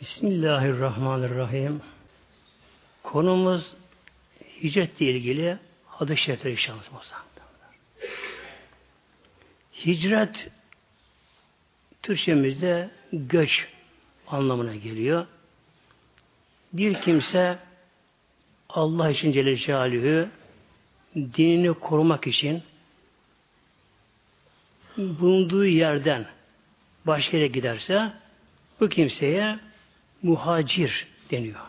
Bismillahirrahmanirrahim. Konumuz hicretle ilgili hadis-i şerifleri inşallah. Hicret Türkçemizde göç anlamına geliyor. Bir kimse Allah için Celle Celaluhu dinini korumak için bulunduğu yerden başka yere giderse bu kimseye muhacir deniyor.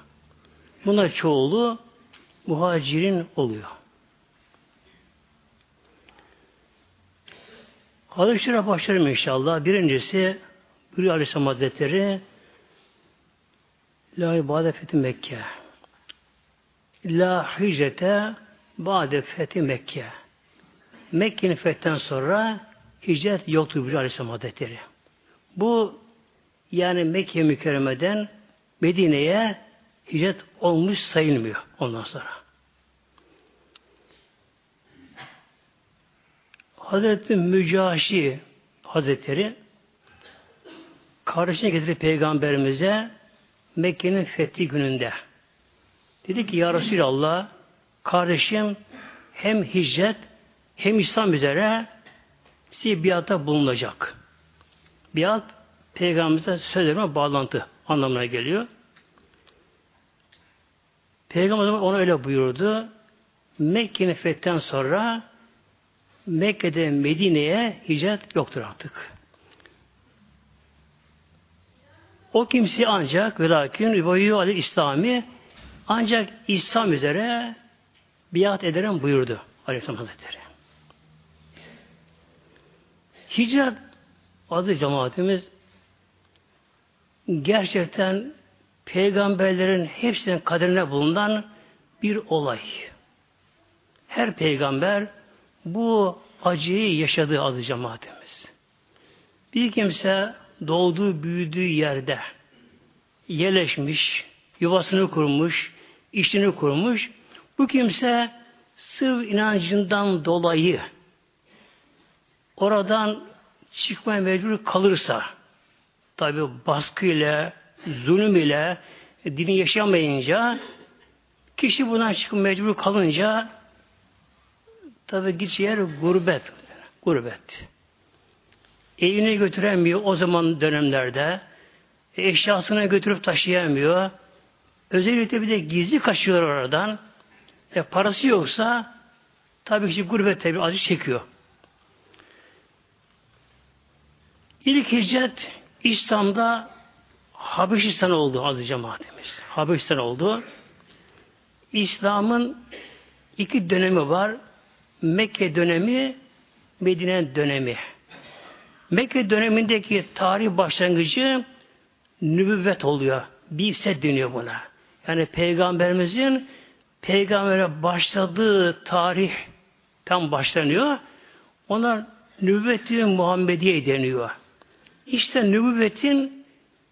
Buna çoğulu muhacirin oluyor. Hadis-i başlarım inşallah. Birincisi Buyuruyor Aleyhisselam Hazretleri La ibade fethi Mekke La hicrete ba'de fethi Mekke Mekke'nin fetten sonra hicret yoktur buyuruyor Aleyhisselam Hazretleri. Bu yani Mekke mükerremeden Medine'ye hicret olmuş sayılmıyor ondan sonra. Hazreti Mücaşi Hazretleri kardeşine getirdi peygamberimize Mekke'nin fethi gününde. Dedi ki ya Resulallah kardeşim hem hicret hem İslam üzere size biata bulunacak. Biat peygamberimize söz bağlantı anlamına geliyor. Peygamber ona öyle buyurdu. Mekke'nin fetten sonra Mekke'de Medine'ye hicret yoktur artık. O kimse ancak ve lakin rivayi adı İslami ancak İslam üzere biat ederim buyurdu Aleyhisselam Hazretleri. Hicret adı cemaatimiz gerçekten peygamberlerin hepsinin kaderine bulunan bir olay. Her peygamber bu acıyı yaşadığı azı cemaatimiz. Bir kimse doğduğu, büyüdüğü yerde yerleşmiş, yuvasını kurmuş, işini kurmuş. Bu kimse sırf inancından dolayı oradan çıkmaya mecbur kalırsa tabi baskı ile, zulüm ile dini yaşamayınca kişi bundan çıkıp mecbur kalınca tabi gideceği yer gurbet. Gurbet. Evine götüremiyor o zaman dönemlerde. Eşyasını götürüp taşıyamıyor. Özellikle bir de gizli kaçıyor oradan. E, parası yoksa tabii ki gurbette bir acı çekiyor. İlk hicret İslam'da Habeşistan oldu aziz cemaatimiz. Habeşistan oldu. İslam'ın iki dönemi var. Mekke dönemi, Medine dönemi. Mekke dönemindeki tarih başlangıcı nübüvvet oluyor. Bir set deniyor buna. Yani peygamberimizin peygambere başladığı tarih tam başlanıyor. Ona nübüvvet-i Muhammediye deniyor. İşte nübüvvetin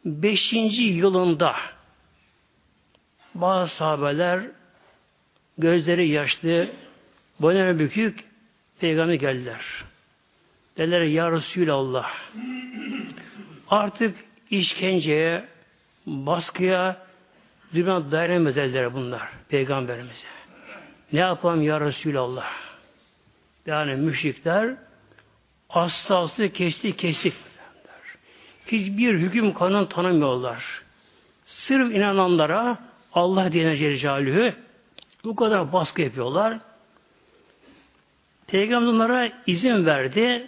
beşinci yılında bazı sahabeler gözleri yaşlı, boyunları bükük peygamber geldiler. Dediler ya Resulallah artık işkenceye, baskıya dünya dayanamaz dediler bunlar peygamberimize. Ne yapalım ya Resulallah? Yani müşrikler aslı aslı kesti kestik. Hiçbir hüküm kanun tanımıyorlar. Sırf inananlara Allah diye Celle bu kadar baskı yapıyorlar. Peygamber onlara izin verdi.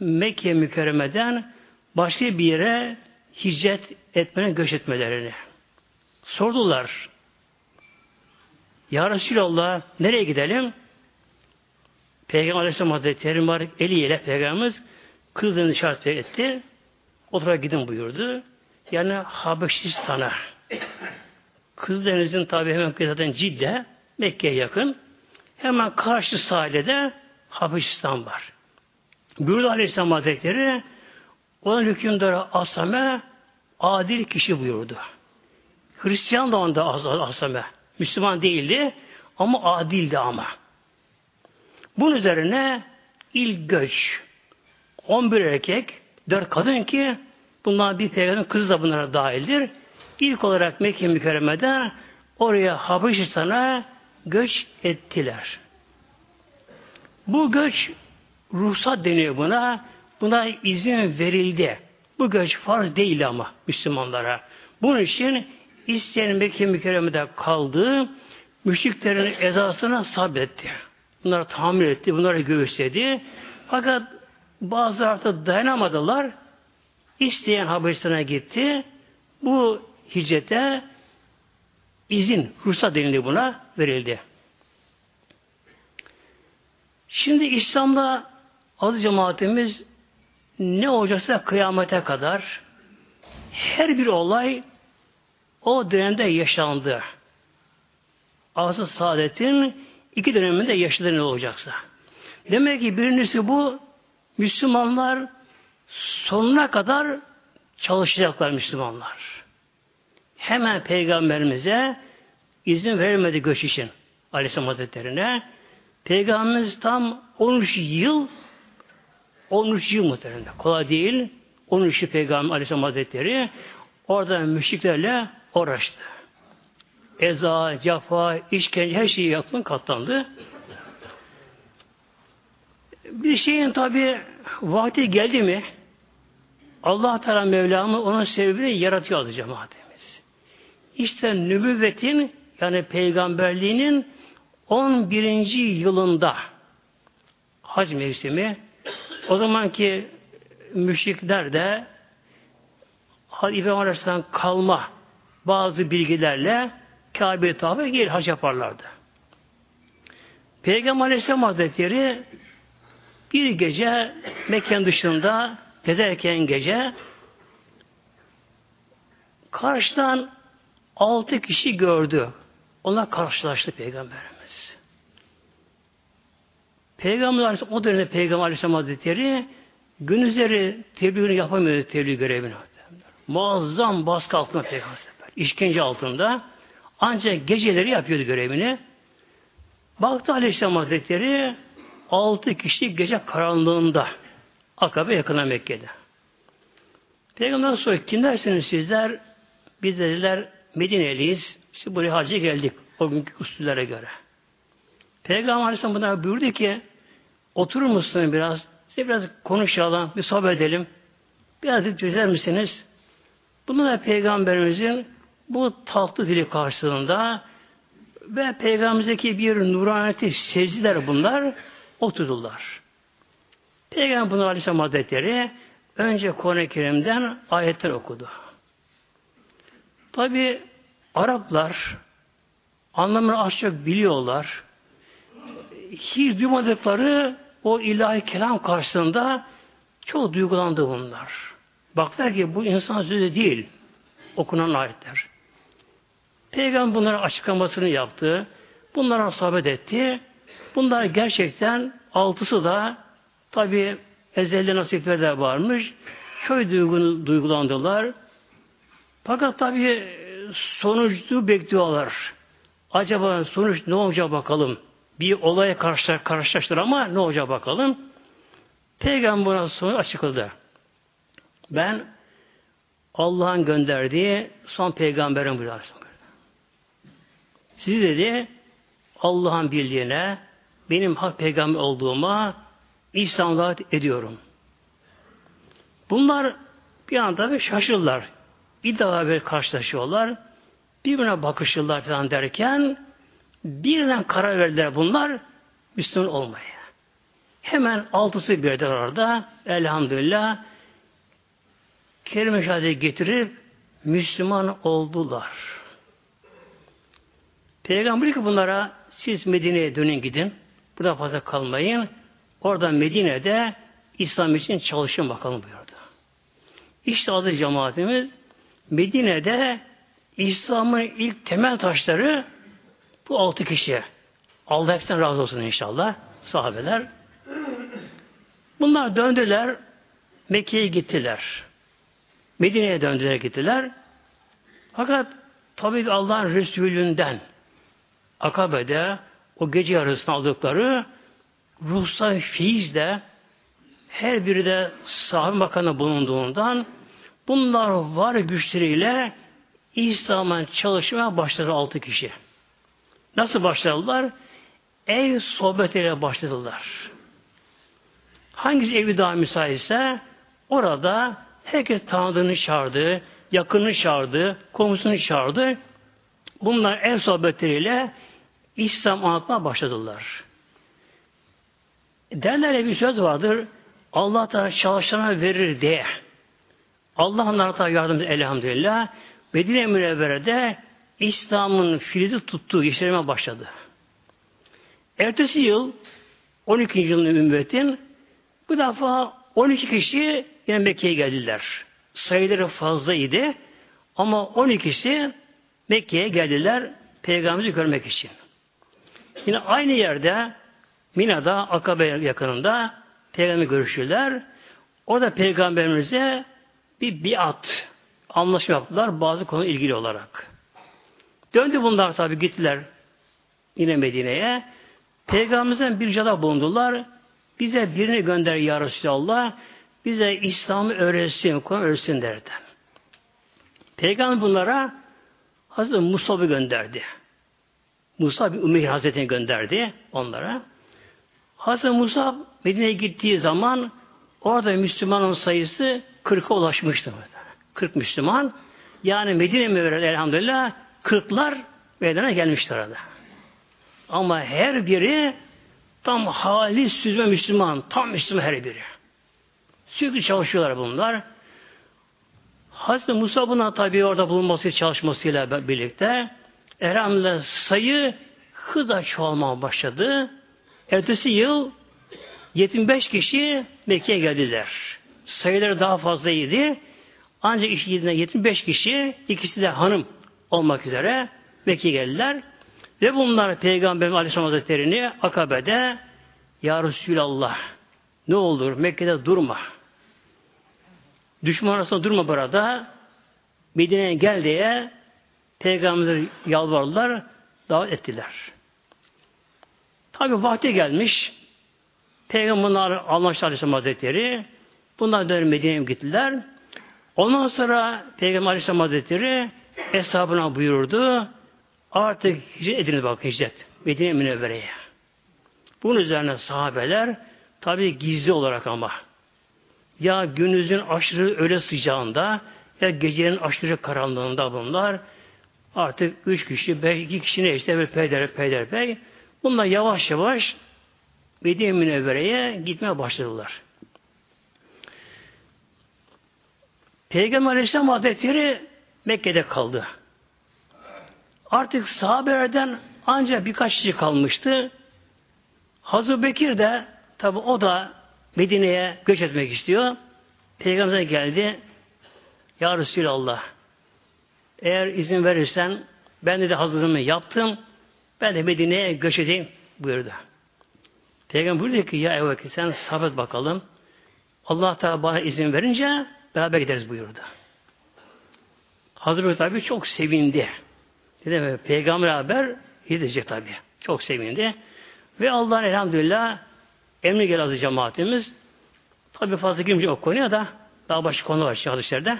Mekke mükerremeden başka bir yere hicret etmene göç etmelerini. Sordular. Ya Resulallah nereye gidelim? Peygamber Aleyhisselam Hazretleri var eliyle Peygamberimiz kızını işaret etti. O gidin buyurdu. Yani Habeşistan'a. Kızdeniz'in tabi hemen zaten Cidde, Mekke'ye yakın. Hemen karşı sahilde Habeşistan var. Buyurdu Aleyhisselam Hazretleri onun hükümdarı Asame adil kişi buyurdu. Hristiyan da onda Asame. Müslüman değildi ama adildi ama. Bunun üzerine ilk göç 11 erkek, 4 kadın ki Bunlar bir peygamberin kızı da bunlara dahildir. İlk olarak Mekke mükerremeden oraya Habeşistan'a göç ettiler. Bu göç ruhsat deniyor buna. Buna izin verildi. Bu göç farz değil ama Müslümanlara. Bunun için isteyen Mekke mükerremede kaldı, müşriklerin ezasına sabretti. Bunları tahammül etti, bunları göğüsledi. Fakat bazı artık dayanamadılar. İsteyen Habeşistan'a gitti. Bu hicrete izin, ruhsat denildi buna, verildi. Şimdi İslam'da adı cemaatimiz ne olacaksa kıyamete kadar her bir olay o dönemde yaşandı. Asıl saadetin iki döneminde yaşadığı ne olacaksa. Demek ki birincisi bu Müslümanlar sonuna kadar çalışacaklar Müslümanlar. Hemen peygamberimize izin vermedi göç için Aleyhisselam Hazretleri'ne. Peygamberimiz tam 13 yıl 13 yıl muhtemelen. Kolay değil. 13 yıl Peygamber Aleyhisselam Hazretleri orada müşriklerle uğraştı. Eza, cafa, işkence her şeyi yaptın katlandı. Bir şeyin tabi vakti geldi mi Allah Teala Mevlamı onun sebebini yaratıyor adı cemaatimiz. İşte nübüvvetin yani peygamberliğinin 11. yılında hac mevsimi o zamanki müşrikler de İbrahim Aleyhisselam kalma bazı bilgilerle Kabe'ye tabi geri hac yaparlardı. Peygamber Aleyhisselam Hazretleri bir gece Mekke dışında gezerken gece karşıdan altı kişi gördü. Ona karşılaştı Peygamberimiz. Peygamber o dönemde Peygamber Aleyhisselam Hazretleri gün üzeri tebliğini yapamıyordu tebliğ görevini. Muazzam baskı altında Peygamber işkence altında ancak geceleri yapıyordu görevini. Baktı Aleyhisselam Hazretleri altı kişi gece karanlığında Akabe yakına Mekke'de. Peygamberden sonra kim dersiniz sizler? Biz dediler Medine'liyiz. İşte buraya hacı geldik. O günkü usullere göre. Peygamber Aleyhisselam buna buyurdu ki oturur musun biraz? Size biraz konuşalım, bir sohbet edelim. Biraz çözer misiniz? Bunu da Peygamberimizin bu tatlı dili karşısında ve Peygamberimizdeki bir nuraniyeti sezdiler bunlar, oturdular. Peygamber bunu Aleyhisselam Hazretleri önce Kur'an-ı Kerim'den ayetler okudu. Tabi Araplar anlamını az çok biliyorlar. Hiç duymadıkları o ilahi kelam karşısında çok duygulandı bunlar. Baklar ki bu insan sözü değil okunan ayetler. Peygamber bunlara açıklamasını yaptı. Bunlara sohbet etti. Bunlar gerçekten altısı da tabi ezelde nasipler de varmış. Şöyle duygulandılar. Fakat tabi sonucu bekliyorlar. Acaba sonuç ne olacak bakalım. Bir olaya karşılaştır ama ne olacak bakalım. Peygamber buna sonuç açıkladı. Ben Allah'ın gönderdiği son peygamberim buyuruyor. Sizi dedi Allah'ın bildiğine benim hak peygamber olduğuma İslam'da ediyorum. Bunlar bir anda bir şaşırırlar. Bir daha bir karşılaşıyorlar. Birbirine bakışırlar falan derken birden karar verdiler bunlar Müslüman olmaya. Hemen altısı birden orada elhamdülillah kelime şehadet getirip Müslüman oldular. Peygamber ki bunlara siz Medine'ye dönün gidin. Burada fazla kalmayın. Orada Medine'de İslam için çalışın bakalım buyurdu. İşte adı cemaatimiz Medine'de İslam'ın ilk temel taşları bu altı kişi. Allah hepsinden razı olsun inşallah. Sahabeler. Bunlar döndüler. Mekke'ye gittiler. Medine'ye döndüler gittiler. Fakat tabi Allah'ın Resulünden Akabe'de o gece yarısını aldıkları ruhsal fiiz de her biri de sahabe makamına bulunduğundan Bunlar var güçleriyle İslam'a çalışmaya başladı altı kişi. Nasıl başladılar? Ev sohbetiyle başladılar. Hangisi evi daha müsaitse orada herkes tanıdığını çağırdı, yakınını çağırdı, komşusunu çağırdı. Bunlar ev sohbetleriyle İslam anlatmaya başladılar. Derler bir söz vardır. Allah da çalışana verir diye. Allah onlara yardımcı elhamdülillah. Medine Münevvere'de İslam'ın filizi tuttuğu yeşerime başladı. Ertesi yıl 12. yılın ümmetin bu defa 12 kişi yine Mekke'ye geldiler. Sayıları fazlaydı ama 12'si Mekke'ye geldiler Peygamber'i görmek için. Yine aynı yerde Mina'da Akabe yakınında Peygamber görüşürler. Orada Peygamberimize bir biat anlaşma yaptılar bazı konu ilgili olarak. Döndü bunlar tabi gittiler yine Medine'ye. Peygamberimizden bir cada bulundular. Bize birini gönder ya Resulallah. Bize İslam'ı öğretsin, Kur'an öğretsin derdi. Peygamber bunlara Hazreti Musab'ı gönderdi. Musa bir Umeyr Hazretini gönderdi onlara. Hazreti Musa Medine'ye gittiği zaman orada Müslümanın sayısı 40'a ulaşmıştı. 40 Müslüman. Yani Medine Mevre'de elhamdülillah 40'lar meydana gelmişler orada. Ama her biri tam hali süzme Müslüman. Tam Müslüman her biri. Sürekli çalışıyorlar bunlar. Hazreti Musa buna tabi orada bulunması çalışmasıyla birlikte elhamdülillah sayı hızla çoğalmaya başladı. Ertesi yıl 75 kişi Mekke'ye geldiler. Sayıları daha fazlaydı. Ancak iş 75 kişi, ikisi de hanım olmak üzere Mekke'ye geldiler. Ve bunlar Peygamber Aleyhisselam Hazretleri'ni Akabe'de Ya Resulallah ne olur Mekke'de durma. Düşman arasında durma burada. Medine'ye gel diye Peygamber'e yalvardılar, davet ettiler. Tabi vakti gelmiş. Peygamberler anlaştı Aleyhisselam Hazretleri. Bunlar dönüp Medine'ye gittiler. Ondan sonra Peygamber Aleyhisselam Hazretleri hesabına buyurdu. Artık hicret ediniz bak hicret. Medine Münevvere'ye. Bunun üzerine sahabeler tabi gizli olarak ama ya gününüzün aşırı öyle sıcağında ya gecenin aşırı karanlığında bunlar artık üç kişi, beş, iki kişi ne işte bir peyder peyder bey bunlar yavaş yavaş Medine Münevvere'ye gitmeye başladılar. Peygamber Aleyhisselam Hazretleri Mekke'de kaldı. Artık sahabelerden ancak birkaç kişi kalmıştı. Hazreti Bekir de tabi o da Medine'ye göç etmek istiyor. Peygamber geldi. Ya Resulallah eğer izin verirsen ben de, de hazırlığımı yaptım. Ben de Medine'ye göç edeyim buyurdu. Peygamber buyurdu ki ya Ebu sen sabret bakalım. Allah Teala bana izin verince beraber gideriz buyurdu. Hazreti tabi çok sevindi. Dedi mi? Peygamber haber gidecek tabi. Çok sevindi. Ve Allah'ın elhamdülillah emri gel azı cemaatimiz. Tabi fazla girmeyeceğim o konuya da daha başka konu var hadislerden.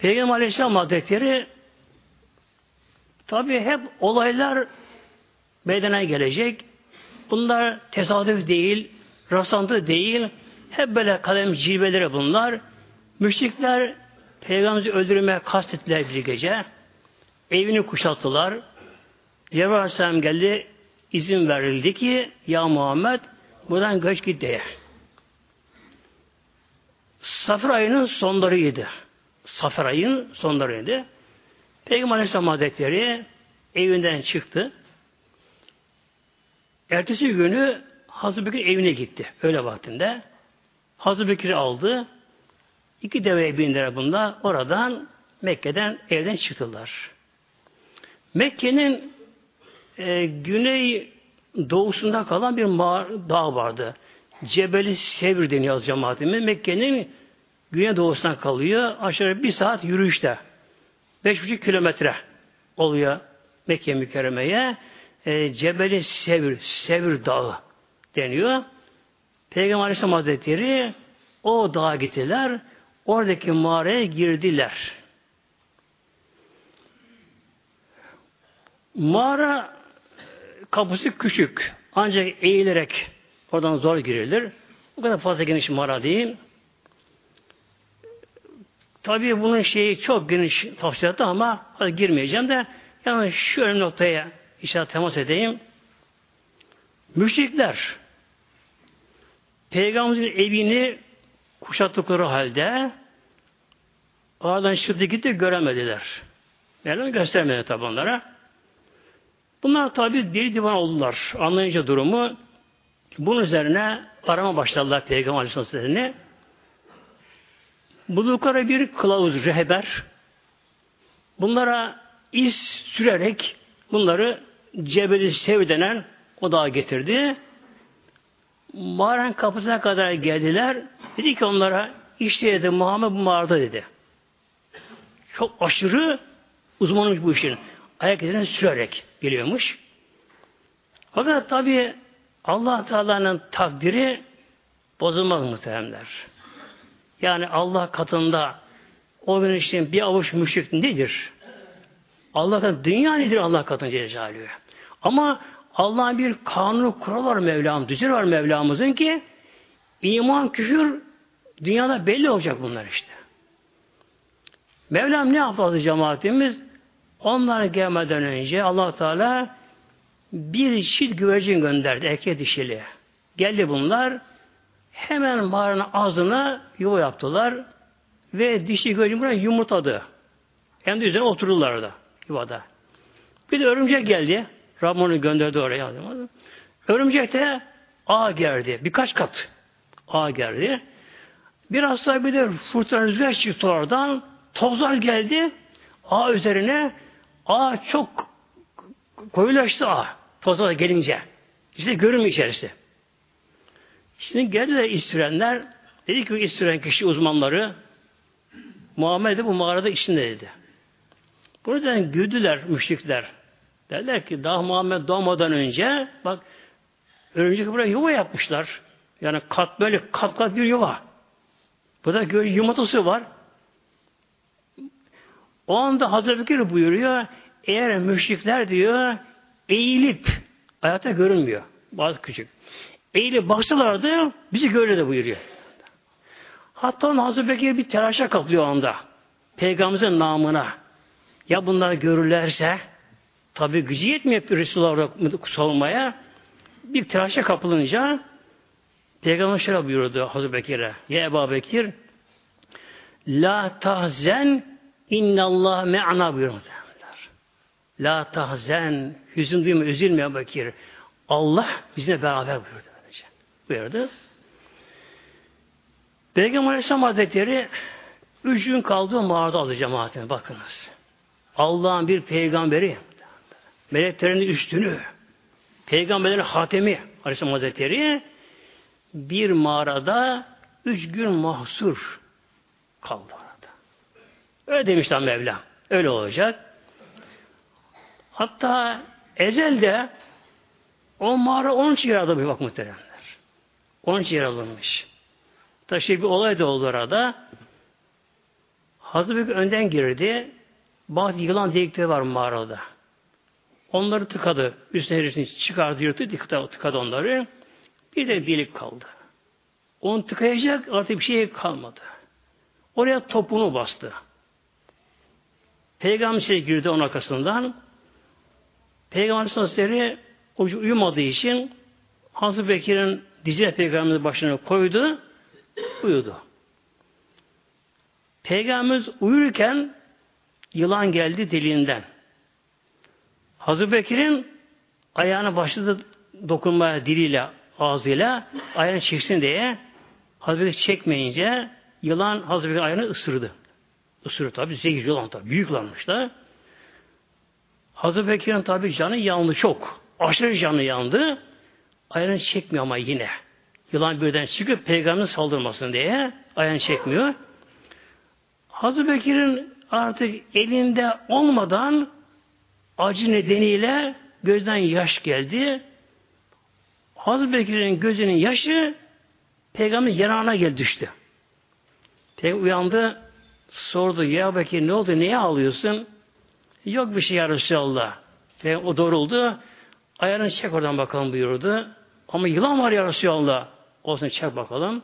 Peygamber Aleyhisselam Hazretleri tabi hep olaylar meydana gelecek. Bunlar tesadüf değil, rastlantı değil. Hep böyle kalem cilveleri bunlar. Müşrikler Peygamber'i öldürmeye kastettiler bir gece. Evini kuşattılar. Cebrail Aleyhisselam geldi. izin verildi ki ya Muhammed buradan göç git diye. Safir ayının sonlarıydı. Safir ayının sonlarıydı. Peygamber Aleyhisselam Hazretleri evinden çıktı. Ertesi günü Hazreti Bekir evine gitti. Öyle vaktinde. Hazreti Bekir'i aldı. İki deveye bindiler bunda. Oradan Mekke'den evden çıktılar. Mekke'nin e, güney doğusunda kalan bir dağ vardı. Cebeli Sevr deniyor cemaatimiz. Mekke'nin güney doğusuna kalıyor. Aşağı bir saat yürüyüşte. Beş buçuk kilometre oluyor Mekke mükerremeye. E, Cebeli Sevr, Sevr Dağı deniyor. Peygamber Aleyhisselam Hazretleri o dağa gittiler. Oradaki mağaraya girdiler. Mağara kapısı küçük. Ancak eğilerek oradan zor girilir. Bu kadar fazla geniş mağara değil. Tabii bunun şeyi çok geniş tafsilatı ama hadi girmeyeceğim de yani şu önemli noktaya işte temas edeyim. Müşrikler Peygamberimizin evini kuşattıkları halde oradan çıktı gitti göremediler. Mevlam göstermedi tabi onlara. Bunlar tabi deli divan oldular. Anlayınca durumu bunun üzerine arama başladılar Peygamber Aleyhisselatü'nü. Buldukları bir kılavuz rehber bunlara iz sürerek bunları Cebeli Sev denen o dağa getirdi. Mağaranın kapısına kadar geldiler. Dedi ki onlara işte dedi Muhammed bu mağarada dedi. Çok aşırı uzmanmış bu işin. Ayak izini sürerek geliyormuş. Fakat tabi allah Teala'nın takdiri bozulmaz muhteremler. Yani Allah katında o gün işte bir avuç müşrik nedir? Allah katında dünya nedir Allah katında Celle Ama Allah'ın bir kanunu kural var Mevlam, düzen var Mevlamızın ki iman, küfür dünyada belli olacak bunlar işte. Mevlam ne yaptı cemaatimiz? Onlar gelmeden önce allah Teala bir çift güvercin gönderdi erkek dişili. Geldi bunlar hemen mağaranın ağzına yuva yaptılar ve dişi buraya yumurtadı. Hem de üzerine oturdular da yuvada. Bir de örümcek geldi. Rabbim onu gönderdi oraya. Örümcek de ağ gerdi. Birkaç kat ağ gerdi. Biraz sonra bir de fırtına rüzgar çıktı oradan. Tozlar geldi. Ağ üzerine ağ çok koyulaştı ağ. Tozlar gelince. İşte görünmüyor içerisi. Şimdi geldiler istirenler. Dedi ki istiren kişi uzmanları Muhammed de bu mağarada içinde dedi. Buradan güldüler müşrikler. Derler ki daha Muhammed doğmadan önce bak örümcek buraya yuva yapmışlar. Yani kat böyle kat kat bir yuva. Burada yumurtası var. O anda Hazreti Bekir buyuruyor eğer müşrikler diyor eğilip hayata görünmüyor. Bazı küçük. Eğilip baksalardı bizi görürler buyuruyor. Hatta Hazreti Bekir bir telaşa kaplıyor anda. Peygamberimizin namına. Ya bunlar görürlerse Tabi gücü yetmiyor Resulullah savunmaya. Bir telaşa kapılınca Peygamber şöyle buyurdu Hazreti Bekir'e. Ya Ebu Bekir La tahzen innallah me'ana buyurdu. La tahzen hüzün duyma, üzülme Bekir. Allah bizimle beraber buyurdu. Buyurdu. Peygamber Aleyhisselam Hazretleri üç gün kaldı mağarada aldı cemaatine. Bakınız. Allah'ın bir peygamberi meleklerin üstünü, peygamberlerin hatemi Aleyhisselam Hazretleri bir mağarada üç gün mahsur kaldı orada. Öyle demişler Mevla. Öyle olacak. Hatta ezelde o mağara onun için yaradı bir bak muhteremler. Onun için yaratılmış. Taşı bir olay da oldu orada. Hazreti Bekir önden girdi. Bazı yılan delikleri var mağarada. Onları tıkadı. Üstüne hepsini çıkardı, yırttı, tıkadı, tıkadı onları. Bir de delik kaldı. Onu tıkayacak artık bir şey kalmadı. Oraya topunu bastı. Peygamber şey girdi onun arkasından. Peygamber Hazretleri uyumadığı için Hazreti Bekir'in dizine Peygamber'in başına koydu, uyudu. Peygamberimiz uyurken yılan geldi deliğinden. Hazreti Bekir'in ayağına başladı dokunmaya diliyle, ağzıyla ayağını çeksin diye Hazreti Bekir çekmeyince yılan Hazreti Bekir'in ayağını ısırdı. Isırdı tabi. Zehir yılan tabi. Büyük yılanmış da. Hazreti Bekir'in tabi canı yandı çok. Aşırı canı yandı. Ayağını çekmiyor ama yine. Yılan birden çıkıp peygamberin saldırmasın diye ayağını çekmiyor. Hazreti Bekir'in artık elinde olmadan acı nedeniyle gözden yaş geldi. Hazreti Bekir'in gözünün yaşı peygamberin yanağına geldi düştü. Peygamber uyandı, sordu, ya Bekir ne oldu, niye ağlıyorsun? Yok bir şey ya Resulallah. Peygamber o doğruldu, ayarını çek oradan bakalım buyurdu. Ama yılan var ya Resulallah. Olsun çek bakalım.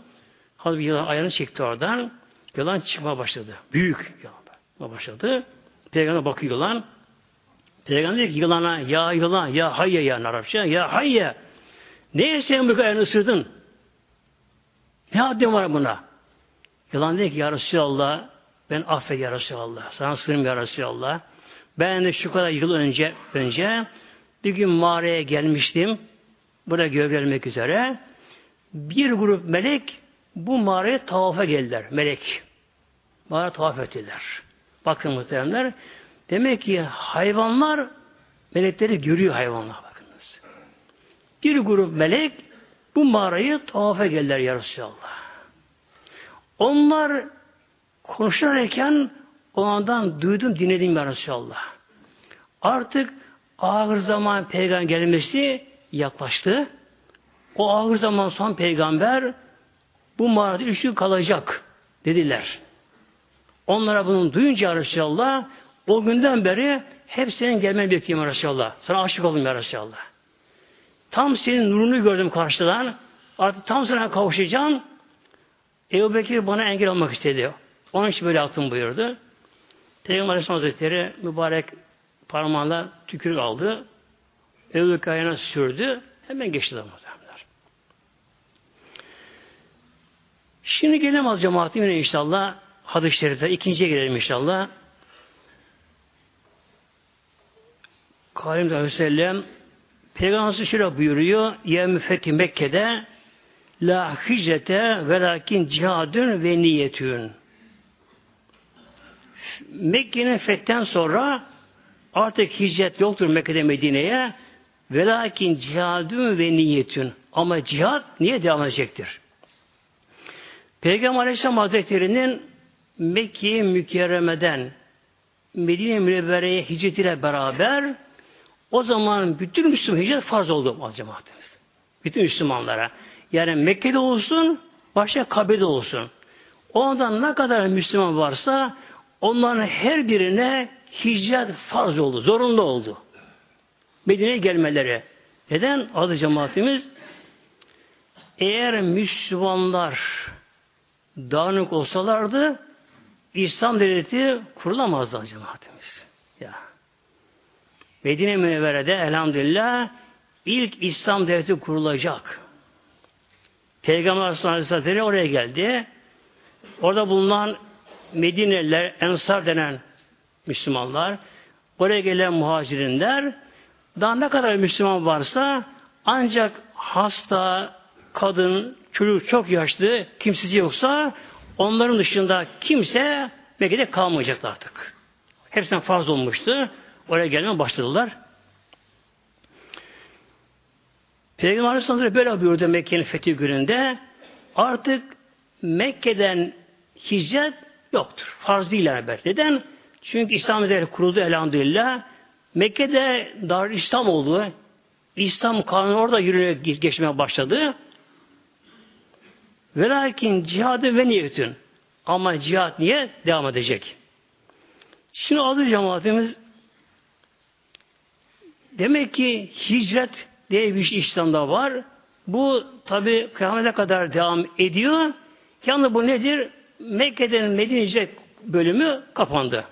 Hazreti yılan ayağını çekti oradan. Yılan çıkma başladı. Büyük yılan başladı. Peygamber bakıyor yılan. Peygamber diyor ki yılana ya yılan ya hayye ya Arapça ya hayye. Neye sen bu ayağını ısırdın? Ne haddim var buna? Yılan diyor ki ya Resulallah ben affet ya Resulallah. Sana sığınım ya Resulallah. Ben de şu kadar yıl önce önce bir gün mağaraya gelmiştim. Buraya gövdelmek üzere. Bir grup melek bu mağaraya tavafa geldiler. Melek. Mağara tavaf ettiler. Bakın muhteremler. Demek ki hayvanlar melekleri görüyor hayvanlar bakınız. Bir grup melek bu mağarayı tavafa geldiler ya Resulallah. Onlar konuşurken ondan duydum dinledim ya Resulallah. Artık ağır zaman peygamber gelmesi yaklaştı. O ağır zaman son peygamber bu mağarada üç gün kalacak dediler. Onlara bunu duyunca Resulallah o günden beri hep senin gelmen bekliyorum Resulallah. Sana aşık oldum ya Resulallah. Tam senin nurunu gördüm karşıdan. Artık tam sana kavuşacağım. Ebu Bekir bana engel olmak istedi. Onun için böyle aklım buyurdu. Peygamber Aleyhisselam Hazretleri mübarek parmağına tükürük aldı. Ebu Bekir ayağına sürdü. Hemen geçti muhtemelenler. Şimdi gelelim az cemaatim yine inşallah hadis-i şerife. ikinciye gelelim inşallah. Kalim Aleyhisselam Peygamber şöyle buyuruyor. Yevmi fethi Mekke'de La hicrete velakin cihadün ve niyetün. Mekke'nin fetten sonra artık hicret yoktur Mekke'de Medine'ye. Velakin cihadün ve niyetün. Ama cihat niye devam edecektir? Peygamber Aleyhisselam Hazretleri'nin Mekke mükerremeden Medine Münevvere'ye hicretiyle beraber o zaman bütün Müslüman hicret farz oldu az. Bütün Müslümanlara. Yani Mekke'de olsun, başka Kabe'de olsun. Ondan ne kadar Müslüman varsa onların her birine hicret farz oldu, zorunlu oldu. Medine'ye gelmeleri. Neden? Adı cemaatimiz eğer Müslümanlar dağınık olsalardı İslam devleti kurulamazdı cemaatimiz. Ya. Medine Münevvere'de elhamdülillah ilk İslam devleti kurulacak. Peygamber Aleyhisselatü oraya geldi. Orada bulunan Medineliler, Ensar denen Müslümanlar, oraya gelen muhacirinler, daha ne kadar Müslüman varsa ancak hasta, kadın, çocuk çok yaşlı, kimsesi yoksa onların dışında kimse Mekke'de kalmayacaktı artık. Hepsinden farz olmuştu. Oraya gelmeye başladılar. Peygamber Aleyhisselam böyle buyurdu Mekke'nin fethi gününde. Artık Mekke'den hicret yoktur. Farz değil haber. Neden? Çünkü İslam devleti kuruldu elhamdülillah. Mekke'de dar İslam oldu. İslam kanunu orada yürüye geçmeye başladı. Ve lakin cihadı ve niyetün. Ama cihat niye? Devam edecek. Şimdi adı cemaatimiz demek ki hicret diye bir şey İslam'da var. Bu tabi kıyamete kadar devam ediyor. Yalnız bu nedir? Mekke'den Medine'ye bölümü kapandı.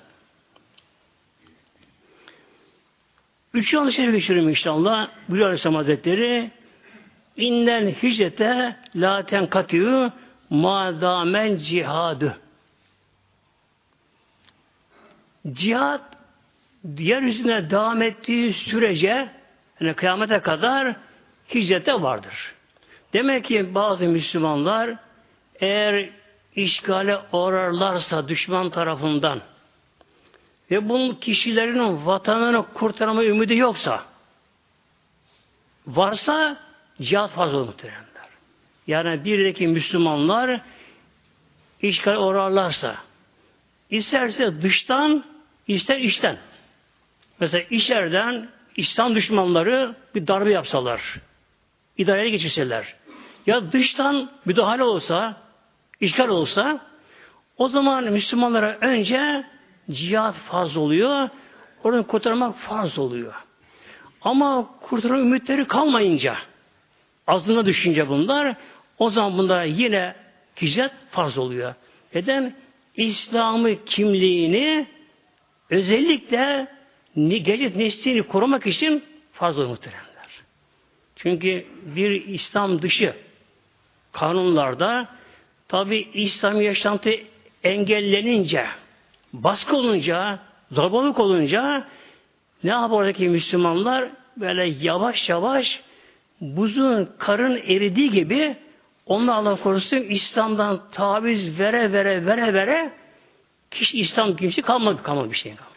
Üç yanlış şerif geçiyorum inşallah. Buyuruyor Aleyhisselam Hazretleri İnnen hicrete la tenkatiyü madamen cihadı. Cihat yeryüzüne devam ettiği sürece yani kıyamete kadar hicrete vardır. Demek ki bazı Müslümanlar eğer işgale uğrarlarsa düşman tarafından ve bunun kişilerin vatanını kurtarma ümidi yoksa varsa cihat farz olur muhteremler. Yani birdeki Müslümanlar işgal uğrarlarsa isterse dıştan ister içten. Mesela içeriden İslam düşmanları bir darbe yapsalar, idareye geçirseler, ya dıştan müdahale olsa, işgal olsa, O zaman Müslümanlara önce cihat farz oluyor. Oradan kurtarmak farz oluyor. Ama kurtarma ümitleri kalmayınca azına düşünce bunlar o zaman bunlar yine hicret farz oluyor. Neden? İslam'ı kimliğini özellikle gece neslini korumak için farz oluyor muhteremler. Çünkü bir İslam dışı kanunlarda tabi İslam yaşantı engellenince, baskı olunca, zorbalık olunca ne yapar oradaki Müslümanlar? Böyle yavaş yavaş buzun karın eridiği gibi onlar Allah korusun İslam'dan taviz vere vere vere vere kişi İslam kimse kalmadı kalmadı bir şey kalmadı.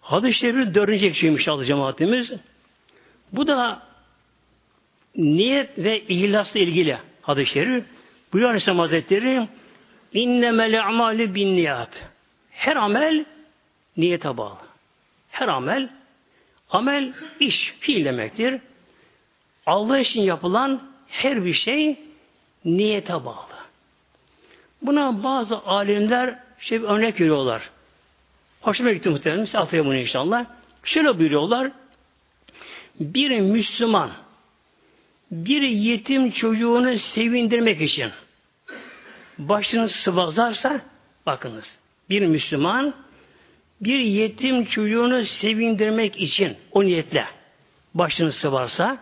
Hadis-i Şerif'in dördüncü ekşiymiş adı cemaatimiz. Bu da niyet ve ihlasla ilgili hadis-i şerif. Buyuruyor Aleyhisselam Hazretleri innemel amali bin. Her amel niyete bağlı. Her amel amel iş, fiil demektir. Allah için yapılan her bir şey niyete bağlı. Buna bazı alimler şey örnek veriyorlar. Hoşuma gitti muhtemelen. Size atayım bunu inşallah. Şöyle buyuruyorlar. Bir Müslüman bir yetim çocuğunu sevindirmek için başını sıvazlarsa bakınız bir Müslüman bir yetim çocuğunu sevindirmek için o niyetle başını sıvarsa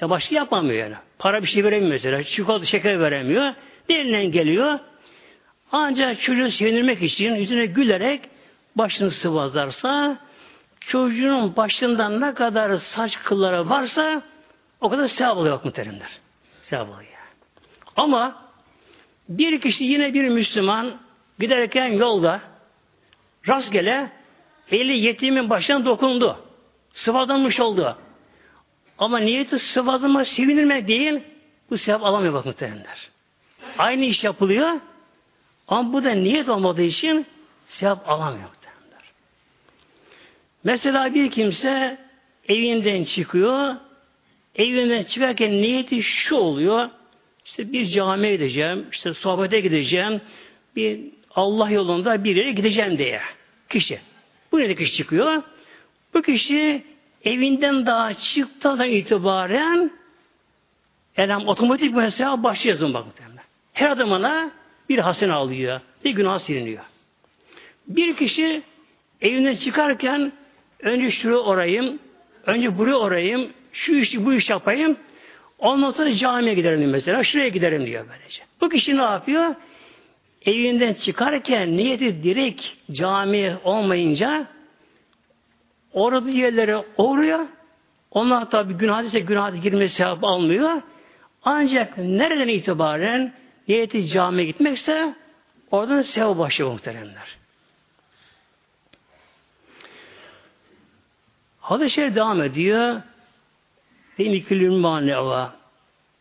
ya başka yapamıyor yani. Para bir şey veremiyor mesela. Çikolata şeker veremiyor. Elinden geliyor. Ancak çocuğu sevindirmek için yüzüne gülerek başını sıvazlarsa çocuğun başından ne kadar saç kılları varsa o kadar sevap oluyor muhteremler. Sevap oluyor. Ama bir kişi yine bir Müslüman giderken yolda rastgele eli yetimin başına dokundu. Sıvazlanmış oldu. Ama niyeti sıvazlama sevinirmek değil, bu sevap alamıyor bak muhteremler. Aynı iş yapılıyor ama bu da niyet olmadığı için sevap alamıyor muhteremler. Mesela bir kimse evinden çıkıyor, evinden çıkarken niyeti şu oluyor, işte bir camiye gideceğim, işte sohbete gideceğim, bir Allah yolunda bir yere gideceğim diye. Kişi. Bu ne kişi çıkıyor? Bu kişi evinden daha çıktığı itibaren elham otomatik mesela başlıyor bak Her adımına bir hasene alıyor. Bir günah siliniyor. Bir kişi evinden çıkarken önce şuraya orayım, önce buraya orayım, şu işi bu iş yapayım, ondan sonra camiye giderim mesela, şuraya giderim diyor böylece. Bu kişi ne yapıyor? Evinden çıkarken niyeti direkt cami olmayınca orada yerlere uğruyor. Onlar tabi günah ise günah girme sevap almıyor. Ancak nereden itibaren niyeti camiye gitmekse oradan sevap başlıyor muhteremler. Hadis-i Şerif devam ediyor. Ve nikülün maneva.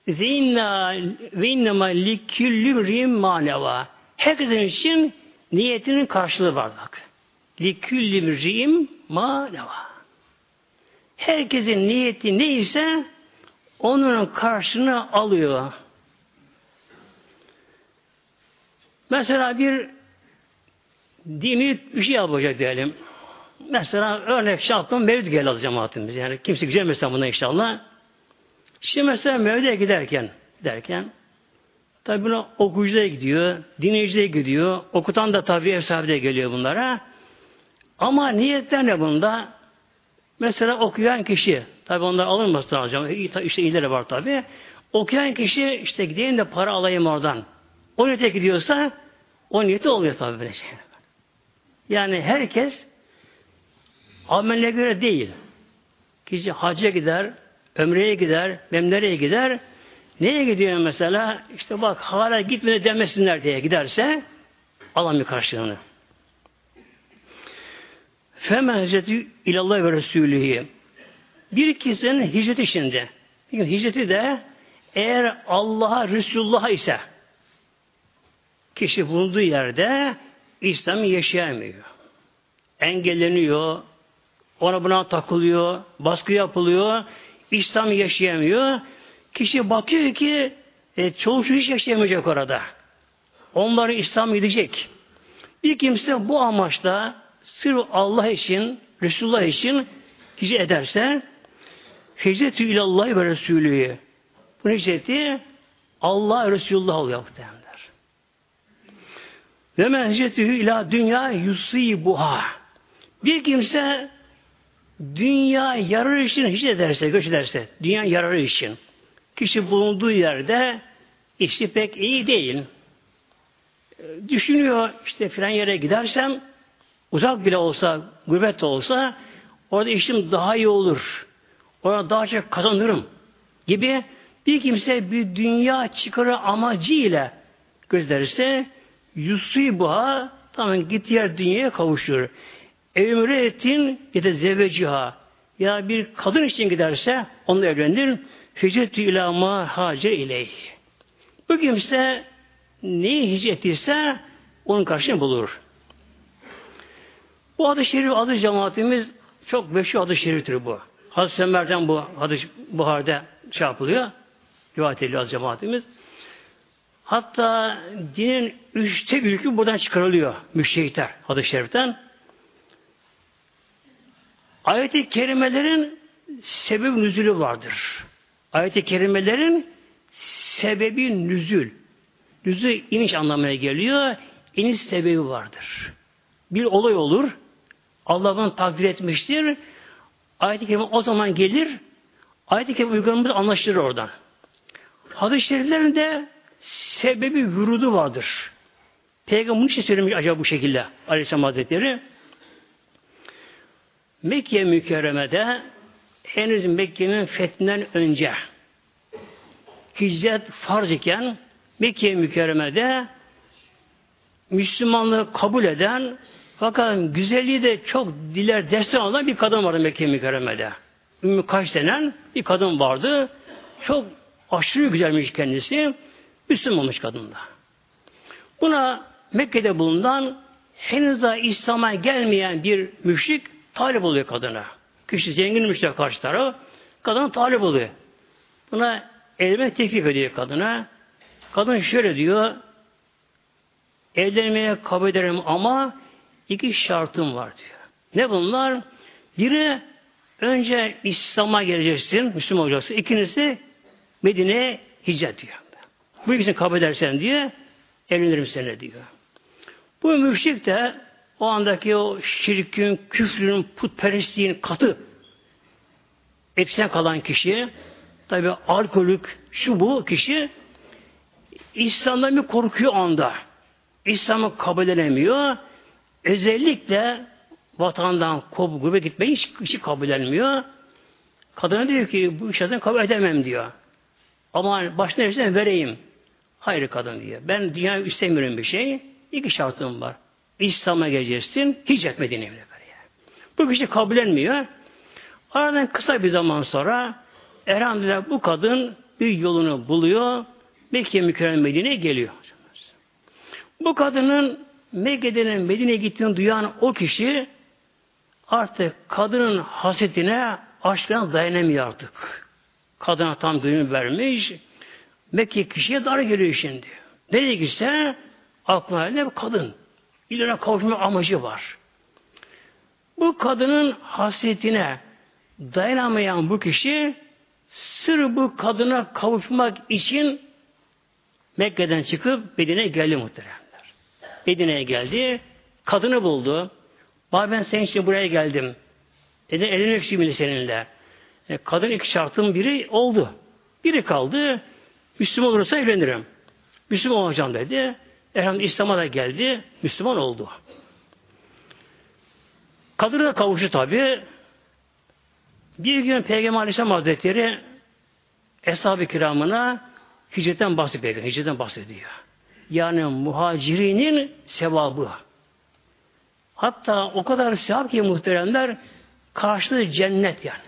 Ve inna ve innema liküllüm maneva. Herkesin için niyetinin karşılığı var bak. Liküllüm rim maneva. Herkesin niyeti neyse onun karşılığını alıyor. Mesela bir dini bir şey yapacak diyelim. Mesela örnek şarttan mevlid gel alacağım cemaatimiz. Yani kimse güzel buna inşallah. Şimdi mesela mevlide giderken derken tabi buna okuyucuya gidiyor, dinleyiciye gidiyor, okutan da tabi ev de geliyor bunlara. Ama niyetler ne bunda? Mesela okuyan kişi, tabi onlar alınması lazım. İşte ileri var tabi. Okuyan kişi işte gideyim de para alayım oradan. O niyete gidiyorsa o niyeti olmuyor tabi böyle şey. Yani herkes ameline göre değil. Kişi hacca gider, ömreye gider, memlere gider. Neye gidiyor mesela? İşte bak hala gitmedi demesinler diye giderse alamıyor karşılığını. Femen hicreti ilallah ve Resulühü. Bir kişinin hicreti şimdi. Hicreti de eğer Allah'a Resulullah ise kişi bulunduğu yerde İslam yaşayamıyor. Engelleniyor, ona buna takılıyor, baskı yapılıyor, İslam yaşayamıyor. Kişi bakıyor ki e, çoğu hiç yaşayamayacak orada. onları İslam edecek. Bir kimse bu amaçla sırf Allah için, Resulullah için hicret ederse hicretü ilallah ve Resulü'yü bu hicreti Allah Resulullah oluyor muhtemelenler. Ve men hicretü ila dünya yusibuha. Bir kimse dünya yararı için hicret ederse, göç ederse, dünya yararı için kişi bulunduğu yerde işi pek iyi değil. Düşünüyor işte filan yere gidersem uzak bile olsa, gurbet olsa orada işim daha iyi olur. Orada daha çok kazanırım gibi bir kimse bir dünya çıkarı amacıyla gözlerse yusibuha tamam git yer dünyaya kavuşur. Evmüre ettin ya da zeveciha ya bir kadın için giderse onunla evlenir. Hicretü ila ma hace ileyh. Bu kimse neyi hicret ise onun karşılığını bulur. Bu adı şerif adı cemaatimiz çok meşhur adı şeriftir bu. Hazreti Ömer'den bu adı Buhar'da şey yapılıyor. Rivayet ediyor az cemaatimiz. Hatta dinin üçte bir buradan çıkarılıyor. Müştehitler hadis-i şeriften. Ayet-i kerimelerin sebebi nüzülü vardır. Ayet-i kerimelerin sebebi nüzül. Nüzül iniş anlamına geliyor. İniş sebebi vardır. Bir olay olur. Allah bunu takdir etmiştir. Ayet-i kerime o zaman gelir. Ayet-i kerime uygulamamız anlaşılır oradan. Hadis-i şeriflerin de sebebi vurudu vardır. Peygamber için söylemiş acaba bu şekilde Aleyhisselam Hazretleri. Mekke mükerremede henüz Mekke'nin fethinden önce hicret farz iken Mekke mükerremede Müslümanlığı kabul eden fakat güzelliği de çok diler destek alan bir kadın vardı Mekke mükerremede. Ümmü Kaş denen bir kadın vardı. Çok aşırı güzelmiş kendisi. Müslüman olmuş kadında. Buna Mekke'de bulunan henüz daha İslam'a gelmeyen bir müşrik talip oluyor kadına. Kişi zengin müşrik karşı tarafı. Kadın talip oluyor. Buna evlenme teklif ediyor kadına. Kadın şöyle diyor. Evlenmeye kabul ederim ama iki şartım var diyor. Ne bunlar? Biri önce İslam'a geleceksin, Müslüman olacaksın. İkincisi Medine'ye hicret diyor. Bu ikisini kabul edersen diye evlenirim seninle diyor. Bu müşrik de o andaki o şirkin, küfrün, putperestliğin katı etkisine kalan kişi tabi alkolük şu bu kişi İslam'dan bir korkuyor anda. İslam'ı kabul edemiyor. Özellikle vatandan kopup gube gitmeyi hiç, hiç kabul edemiyor. Kadına diyor ki bu işlerden kabul edemem diyor. Ama başına hepsini vereyim. Hayır kadın diyor. Ben dünya istemiyorum bir şey. İki şartım var. İslam'a geleceksin, hiç etmediğini bile böyle. Bu kişi kabul etmiyor. Aradan kısa bir zaman sonra elhamdülillah bu kadın bir yolunu buluyor. Mekke mükerrem Medine'ye geliyor. Bu kadının Mekke'den Medine'ye gittiğini duyan o kişi artık kadının hasetine, aşkına dayanamıyor artık. Kadına tam gönül vermiş. Mekke kişiye dar geliyor şimdi. Nereye gitse aklına ne kadın. İlerine kavuşma amacı var. Bu kadının hasretine dayanamayan bu kişi sır bu kadına kavuşmak için Mekke'den çıkıp Medine'ye geldi muhteremler. Medine'ye geldi. Kadını buldu. Baba ben senin için buraya geldim. Dedi evlenmek istiyorum seninle. E, kadın iki şartın biri oldu. Biri kaldı. Müslüman olursa evlenirim. Müslüman olacağım dedi. Elhamdülillah İslam'a da geldi. Müslüman oldu. Kadına da kavuştu tabi. Bir gün Peygamber Aleyhisselam Hazretleri Eshab-ı Kiramına hicretten bahsediyor. Hicretten bahsediyor. Yani muhacirinin sevabı. Hatta o kadar sevap ki muhteremler karşılığı cennet yani.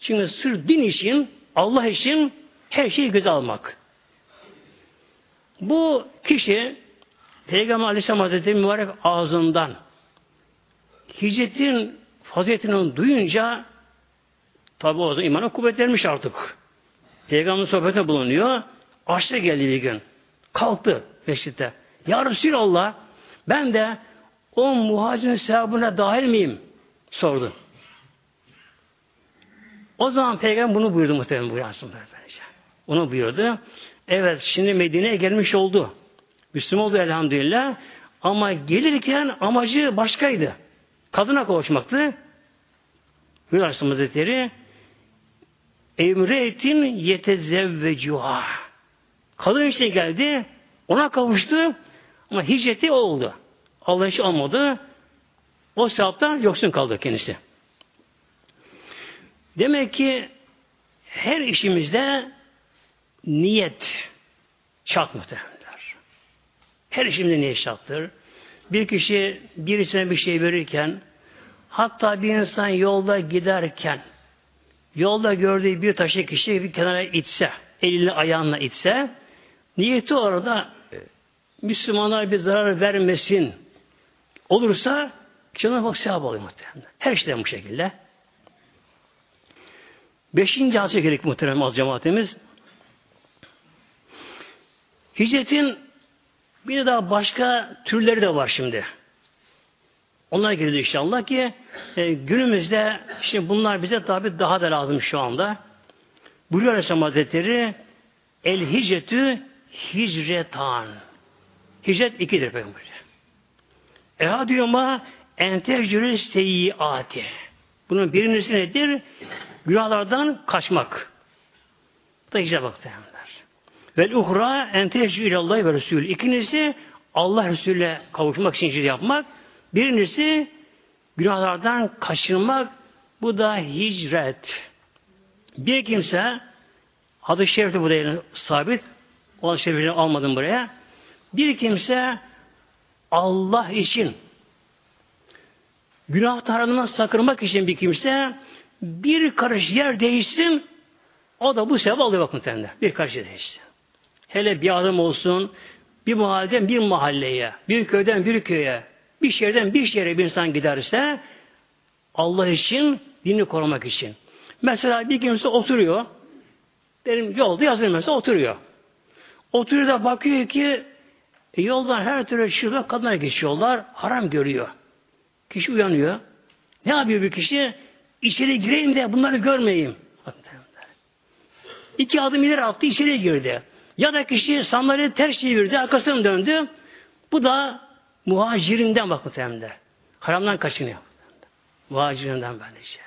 Çünkü sırf din için, Allah için her şeyi göze almak. Bu kişi Peygamber Aleyhisselam Hazretleri mübarek ağzından hicretin faziletini duyunca tabi o zaman imana kuvvetlenmiş artık. Peygamber sohbete bulunuyor. Açlı geldi bir gün. Kalktı meşritte. Ya Resulallah ben de o muhacirin sevabına dahil miyim? Sordu. O zaman Peygamber bunu buyurdu muhtemelen buyuruyor Onu buyurdu. Evet şimdi Medine'ye gelmiş oldu. Müslüman oldu elhamdülillah. Ama gelirken amacı başkaydı. Kadına kavuşmaktı. Buyur Aleyhisselam Hazretleri Emretin yetezevvecuha Kadın işte geldi. Ona kavuştu. Ama hicreti oldu. Allah hiç almadı. O sevaptan yoksun kaldı kendisi. Demek ki her işimizde niyet şart muhtemelenler. Her işimde niyet şarttır. Bir kişi birisine bir şey verirken hatta bir insan yolda giderken yolda gördüğü bir taşı kişi bir kenara itse, elini ayağına itse niyeti orada Müslümanlar bir zarar vermesin olursa Cenab-ı Hak sevap alıyor muhtemelen. Her şeyden bu şekilde. Beşinci hadise gerek muhterem az cemaatimiz. Hicretin bir de daha başka türleri de var şimdi. Onlar girdi inşallah ki e, günümüzde şimdi bunlar bize tabi daha da lazım şu anda. Buyuruyor Aleyhisselam Hazretleri El hicretü hicretan. Hicret ikidir peygamber. Ehadiyuma entecrü seyyiati. Bunun birincisi nedir? Günahlardan kaçmak. Bu da hicret baktıranlar. Vel uhra entecrü ilallah ve Resulü. İkincisi Allah Resulü'yle kavuşmak için yapmak. Birincisi günahlardan kaçınmak. Bu da hicret. Bir kimse hadis-i şerifte bu da sabit. O hadis-i şerifini almadım buraya. Bir kimse Allah için günahlarından sakınmak için bir kimse bir karış yer değişsin o da bu sebep alıyor bakın tende. Bir karış yer değişsin. Hele bir adam olsun bir mahalleden bir mahalleye, bir köyden bir köye, bir şehirden bir şehre bir insan giderse Allah için, dini korumak için. Mesela bir kimse oturuyor. Benim yolda yazıyorum mesela oturuyor. Oturuyor da bakıyor ki e, yoldan her türlü şurada kadınlar geçiyorlar. Haram görüyor. Kişi uyanıyor. Ne yapıyor bir kişi? İçeri gireyim de bunları görmeyeyim. İki adım ileri attı, içeri girdi. Ya da kişi sandalye ters çevirdi, arkasını döndü. Bu da muhacirinden bak muhtemelen. Haramdan kaçınıyor. Muhacirinden böylece.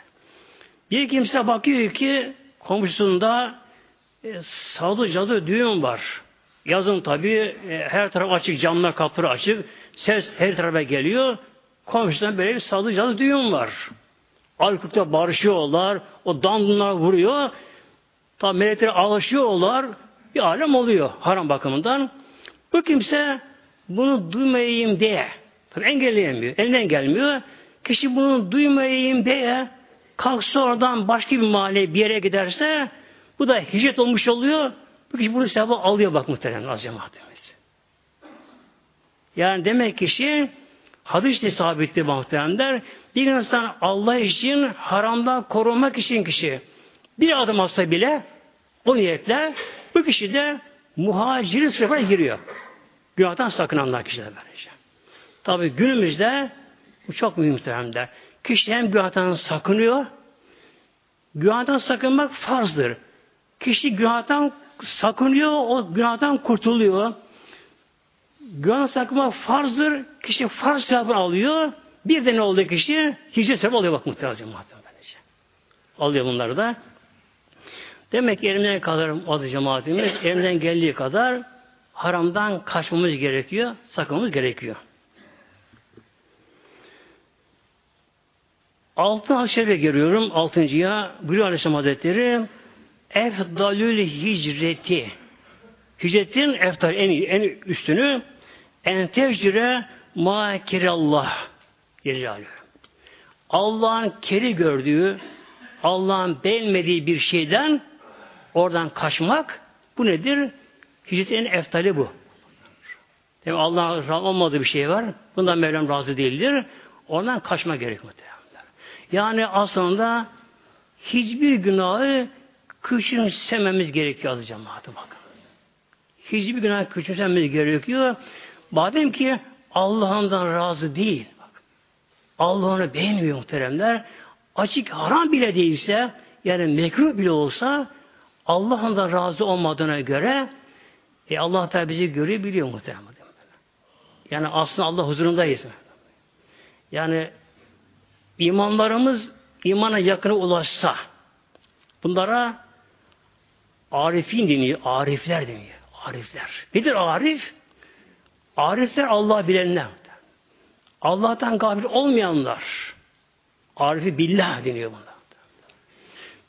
Bir kimse bakıyor ki komşusunda e, sazlı cadı düğün var. Yazın tabi e, her taraf açık, camlar kapıları açık. Ses her tarafa geliyor. Komşudan böyle bir sazlı cadı düğün var. Arkalıkta barışıyorlar. O dandunlar vuruyor. Tabi melekler ağlaşıyorlar. Bir alem oluyor haram bakımından. Bu kimse bunu duymayayım diye tabi engelleyemiyor. Elinden gelmiyor. Kişi bunu duymayayım diye kalksa oradan başka bir mahalleye bir yere giderse bu da hicret olmuş oluyor. Bu kişi bunu sevabı alıyor bak muhtemelen az cemaatimiz. Yani demek kişi hadis-i sabitti muhteremler bir insan Allah için haramdan korunmak için kişi bir adım atsa bile o niyetle bu kişi de muhacirin sınıfına giriyor. Günahtan sakınanlar kişiler böylece. Tabi günümüzde bu çok mühim muhteremler. Kişi hem günahtan sakınıyor, günahtan sakınmak farzdır. Kişi günahtan sakınıyor, o günahtan kurtuluyor. Günah sakınmak farzdır. Kişi farz sevabını alıyor. Bir de ne oldu kişi? Hicret sevabı alıyor bak muhtemelen. Alıyor bunları da. Demek ki elimden kadar adı cemaatimiz, elimden geldiği kadar haramdan kaçmamız gerekiyor, sakınmamız gerekiyor. Altın hadis-i. Altıncıya buyuruyor Aleyhisselam Hazretleri efdalül hicreti hicretin eftal en, en üstünü en tecrübe ma kirallah Allah'ın keri gördüğü Allah'ın beğenmediği bir şeyden oradan kaçmak bu nedir? Hicretin eftali bu. Demek Allah'ın razı olmadığı bir şey var. Bundan Mevlam razı değildir. Ondan kaçma gerek muhtemelen. Yani aslında hiçbir günahı küçümsememiz gerekiyor az cemaate bakın. Hiçbir günah küçümsememiz gerekiyor. Madem ki Allah'ından razı değil. Allah onu beğenmiyor muhteremler. Açık haram bile değilse yani mekruh bile olsa Allah'ın razı olmadığına göre e Allah da bizi görüyor biliyor muhtemelen. Yani aslında Allah huzurundayız. Yani imanlarımız imana yakına ulaşsa bunlara arifin deniyor, arifler deniyor. Arifler. Nedir arif? Arifler Allah bilenler. Allah'tan gafil olmayanlar. Arifi billah deniyor buna.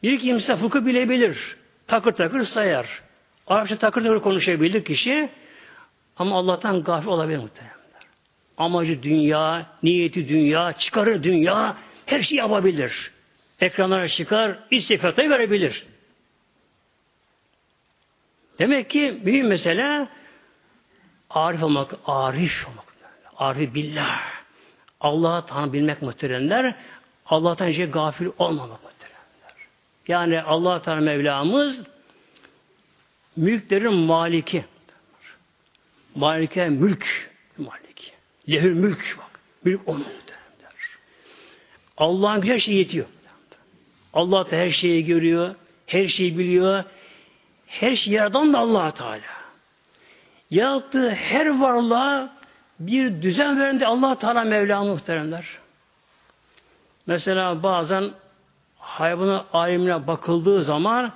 Bir kimse fıkıh bilebilir. Takır takır sayar. Arapça takır takır konuşabilir kişi. Ama Allah'tan gafil olabilir muhtemelen. Amacı dünya, niyeti dünya, çıkarır dünya, her şeyi yapabilir. Ekranlara çıkar, istifratayı verebilir. Demek ki büyük mesele arif olmak, arif olmak. Arif billah. Allah'ı tanıbilmek muhteremler. Allah'tan şey gafil olmamak. Yani Allah Teala Mevlamız mülklerin maliki. Malike mülk. Maliki. Lehül mülk bak. Mülk onun muhteremler. Allah'ın güzel şey yetiyor. Allah da her şeyi görüyor. Her şeyi biliyor. Her şey yaradan da allah Teala. Yarattığı her varlığa bir düzen veren de allah Teala Mevla muhteremler. Mesela bazen hayvanı alimine bakıldığı zaman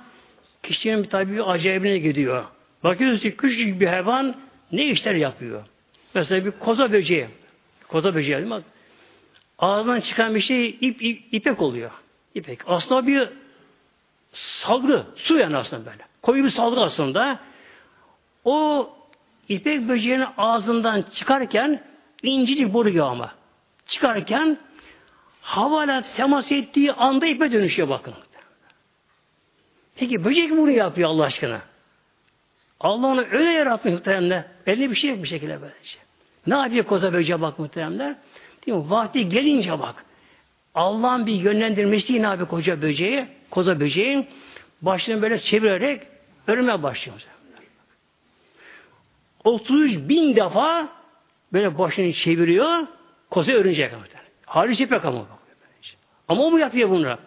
kişinin bir tabi bir acayibine gidiyor. Bakıyoruz ki küçük bir hayvan ne işler yapıyor. Mesela bir koza böceği. Koza böceği değil mi? Ağzından çıkan bir şey ip, ip, ipek oluyor. İpek. Aslında bir salgı. Su yani aslında böyle. Koyu bir salgı aslında. O ipek böceğinin ağzından çıkarken incecik boru ama. Çıkarken havayla temas ettiği anda ipe dönüşüyor bakın. Peki böcek bunu yapıyor Allah aşkına? Allah onu öyle yaratmış muhteremler. Belli bir şey yok bir şekilde böylece. Ne yapıyor koza böceğe bak muhteremler? Değil mi? Vakti gelince bak. Allah'ın bir yönlendirmesi ne abi koca böceği, koza böceğin başını böyle çevirerek ölüme başlıyor. 33 bin defa böyle başını çeviriyor, koza örünecek. Hali çepek ama. Ama o mu yapıyor bunu?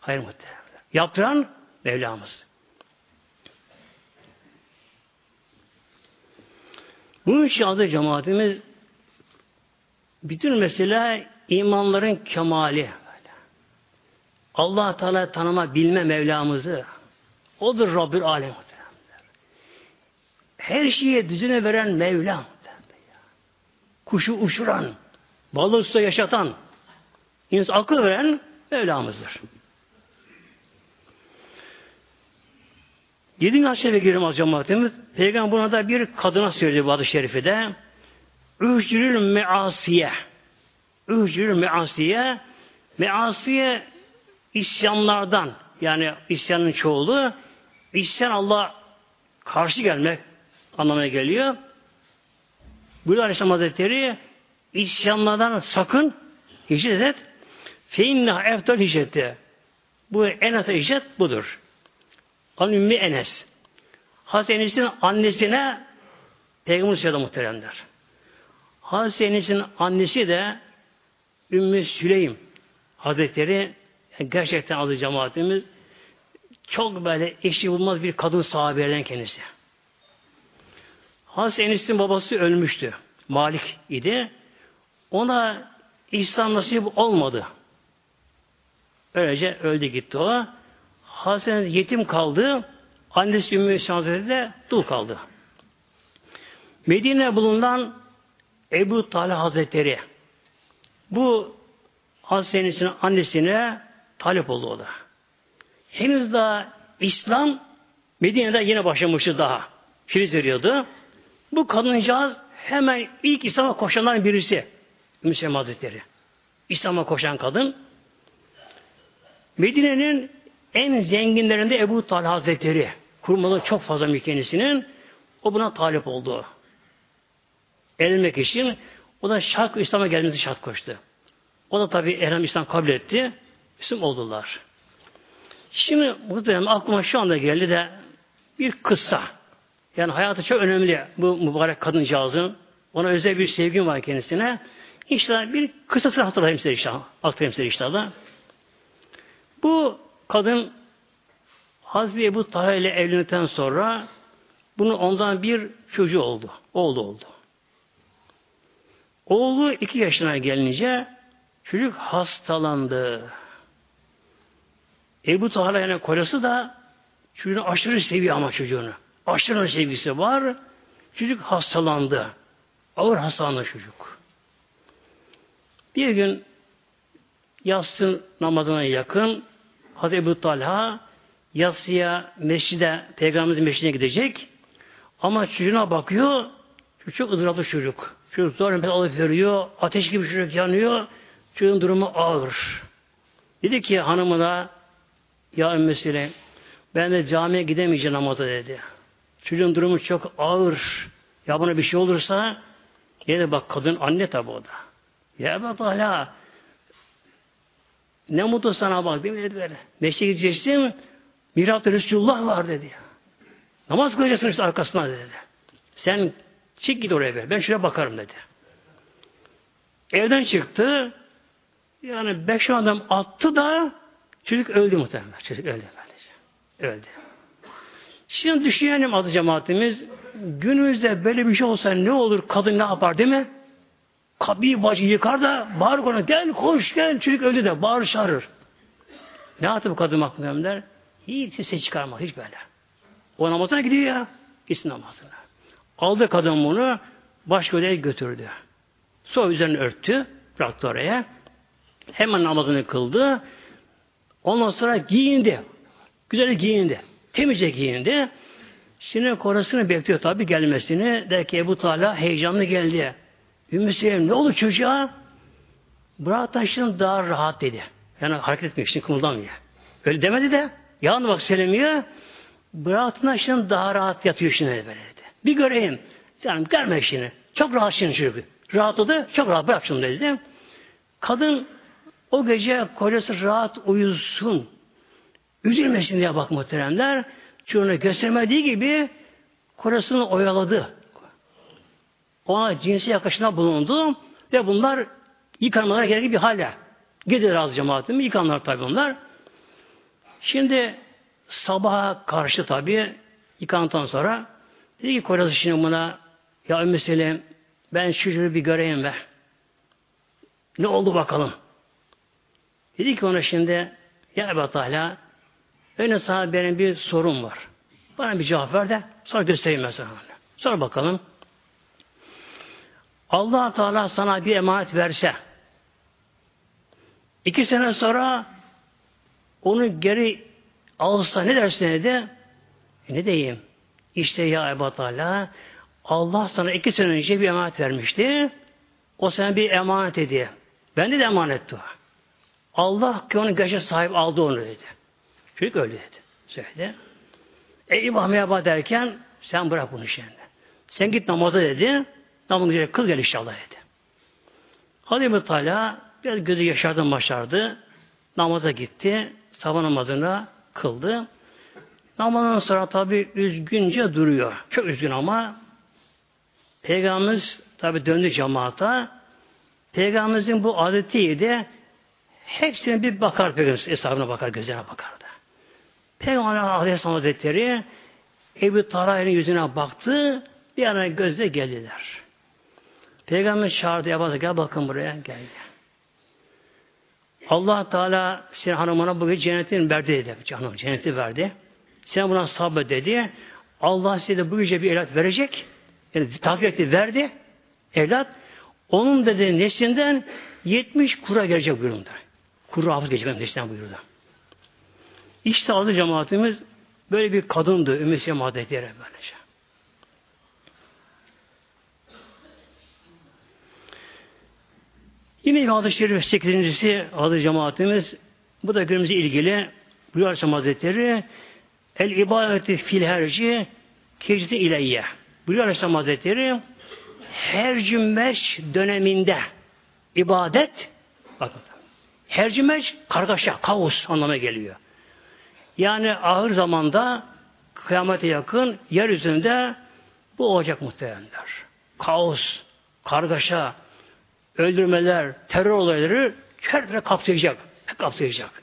Hayır muhtemelen. Yaptıran Mevlamız. Bunun için adı cemaatimiz bütün mesele imanların kemali. Allah Teala tanıma, bilme Mevlamızı. Odur Rabbül Alem. Her şeye düzene veren Mevlam. Kuşu uçuran, balığı suda yaşatan, insan akıl veren Mevlamızdır. Yedinci hadise girelim az cemaatimiz. Peygamber buna da bir kadına söyledi bu adı şerifi de. Ücrül measiye. Ücrül measiye. Measiye isyanlardan yani isyanın çoğulu isyan Allah karşı gelmek anlamına geliyor. Burada Aleyhisselam Hazretleri isyanlardan sakın hicret et. Feinna eftal hicreti. Bu en ata hicret budur. An Ümmi Enes. Hazreti Enes'in annesine Peygamber söyledi muhteremler. Hazreti Enes'in annesi de Ümmü Süleym Hazretleri gerçekten adı cemaatimiz çok böyle eşi bulmaz bir kadın sahabelerden kendisi. Hazreti Enes'in babası ölmüştü. Malik idi. Ona İslam nasip olmadı. Öylece öldü gitti o. Hazreti yetim kaldı. Annesi Ümmü Hazretleri de dul kaldı. Medine bulunan Ebu Talha Hazretleri bu Hazreti annesine talep oldu o da. Henüz daha İslam Medine'de yine başlamıştı daha. Filiz veriyordu. Bu kadıncağız hemen ilk İslam'a koşanların birisi. Müslüman Hazretleri. İslam'a koşan kadın. Medine'nin en zenginlerinde Ebu Talha Hazretleri. Kurmalı çok fazla mülkenisinin. O buna talip oldu. Elmek için o da şart İslam'a gelmesi şart koştu. O da tabi Ehrem İslam kabul etti. Müslüm oldular. Şimdi muhtemelen aklıma şu anda geldi de bir kıssa. Yani hayatı çok önemli bu mübarek kadıncağızın. Ona özel bir sevgim var kendisine. İnşallah bir kısasını hatırlayayım size inşallah. Aktarayım size inşallah. Bu kadın Hazreti Ebu Talha ile evlendikten sonra bunun ondan bir çocuğu oldu. Oğlu oldu. Oğlu iki yaşına gelince çocuk hastalandı. Ebu Talha yani kocası da çocuğunu aşırı seviyor ama çocuğunu. Aşırı sevgisi var. Çocuk hastalandı. Ağır hastalandı çocuk. Bir gün yatsın namazına yakın Hazreti Ebu Talha yatsıya mescide, Peygamberimizin mescidine gidecek. Ama çocuğuna bakıyor, çok ızdıraplı çocuk. Çocuk zor nefes alıp veriyor, ateş gibi çocuk yanıyor, çocuğun durumu ağır. Dedi ki hanımına, ya ümmesine, ben de camiye gidemeyeceğim namaza dedi. Çocuğun durumu çok ağır. Ya buna bir şey olursa, yine bak kadın anne tabi o da. Ya Ebu Talha, ne mutlu sana bak değil mi dedi böyle. Meşte gideceksin, Mirat-ı Resulullah var dedi. Namaz kılacaksın işte arkasına dedi. Sen çık git oraya be. Ben şuraya bakarım dedi. Evden çıktı. Yani beş adam attı da çocuk öldü muhtemelen. Çocuk öldü kardeşim. Öldü. Şimdi düşünelim adı cemaatimiz günümüzde böyle bir şey olsa ne olur? Kadın ne yapar değil mi? Kapıyı bacı yıkar da bağır ona gel koş gel çocuk öldü de bağır çağırır. Ne yaptı bu kadın mahkumlar? Hiç ses çıkarmaz hiç böyle. O namazına gidiyor ya. Gitsin namazına. Aldı kadın bunu başka odaya götürdü. Sonra üzerine örttü. Bıraktı oraya. Hemen namazını kıldı. Ondan sonra giyindi. Güzel giyindi. Temizce giyindi. Şimdi korasını bekliyor tabi gelmesini. Der ki Ebu Talha heyecanlı geldi. Ümmü Süleym ne oldu çocuğa? Bırak şimdi daha rahat dedi. Yani hareket etmiyor, şimdi kımıldamıyor. Öyle demedi de yan bak söylemiyor. Bıraktığında şimdi daha rahat yatıyor şimdi böyle dedi. Bir göreyim. Canım gelme şimdi. Çok rahat şimdi çocuk. Rahatladı. Çok rahat bırak şunu dedi. Kadın o gece kocası rahat uyusun. Üzülmesin diye bak muhteremler. Çocuğuna göstermediği gibi kocasını oyaladı. Ona cinsi yaklaşına bulundu ve bunlar yıkanmalara gerekli bir halde. Gidiyor az cemaatim, yıkanlar tabi bunlar. Şimdi sabaha karşı tabi yıkandıktan sonra dedi ki kocası şimdi buna ya Ümmü Selim ben şu bir göreyim be. Ne oldu bakalım. Dedi ki ona şimdi ya Ebu Teala önce sana benim bir sorum var. Bana bir cevap ver de sonra göstereyim ben sana. Sonra bakalım. Allah Teala sana bir emanet verse iki sene sonra onu geri alsa ne dersin dedi? E ne diyeyim? İşte ya Ebu Teala Allah sana iki sene önce bir emanet vermişti. O sana bir emanet dedi. Ben de emanetti o. Allah ki onun gerçek sahip aldı onu dedi. Çocuk öyle dedi. Söyledi. E İbrahim derken sen bırak bunu şimdi. Sen git namaza dedi. Namazı güzel kıl gel inşallah dedi. Hazreti Teala biraz gözü yaşardı başlardı. Namaza gitti. Sabah namazına kıldı. Namazdan sonra tabi üzgünce duruyor. Çok üzgün ama Peygamberimiz tabi döndü cemaata. Peygamberimizin bu adetiydi. Hepsine bir bakar Peygamberimiz. Hesabına bakar, gözlerine bakardı. Peygamber Aleyhisselam Hazretleri Ebu Talha'nın yüzüne baktı. Bir ara gözle geldiler. Peygamber çağırdı yabancı gel bakın buraya gel gel. Allah Teala senin hanımına bugün cennetin verdi dedi. Canım cenneti verdi. Sen buna sabret dedi. Allah size de bu gece bir evlat verecek. Yani takip etti, verdi. Evlat. Onun dedi neslinden 70 kura gelecek buyurdu. Kura hafız gelecek neslinden buyurdu. İşte adı cemaatimiz böyle bir kadındı. Ümmü Seyyem Hazretleri böylece. Yine bir hadis-i şerif 8.si adı cemaatimiz bu da günümüzle ilgili Buyur Aleyhisselam Hazretleri El ibadeti fil herci kecdi ileyye. Buyuruyor Aleyhisselam Hazretleri her cümleş döneminde ibadet bakın her cümleş kargaşa, kaos anlamına geliyor. Yani ahır zamanda kıyamete yakın yeryüzünde bu olacak muhtemelenler. Kaos, kargaşa, öldürmeler, terör olayları her tarafı kapsayacak. Kapsayacak.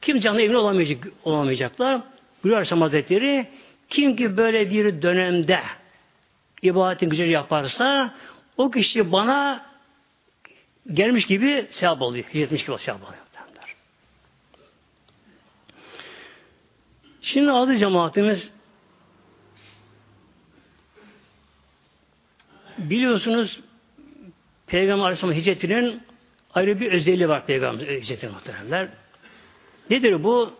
Kim canlı emin olamayacak, olamayacaklar. Buyuruyor Aleyhisselam Hazretleri kim ki böyle bir dönemde ibadetin güzel yaparsa o kişi bana gelmiş gibi sevap oluyor. Hicretmiş gibi sevap oluyor. Şimdi adı cemaatimiz biliyorsunuz Peygamber Aleyhisselam hicretinin ayrı bir özelliği var Peygamber hicretinin muhteremler. Nedir bu?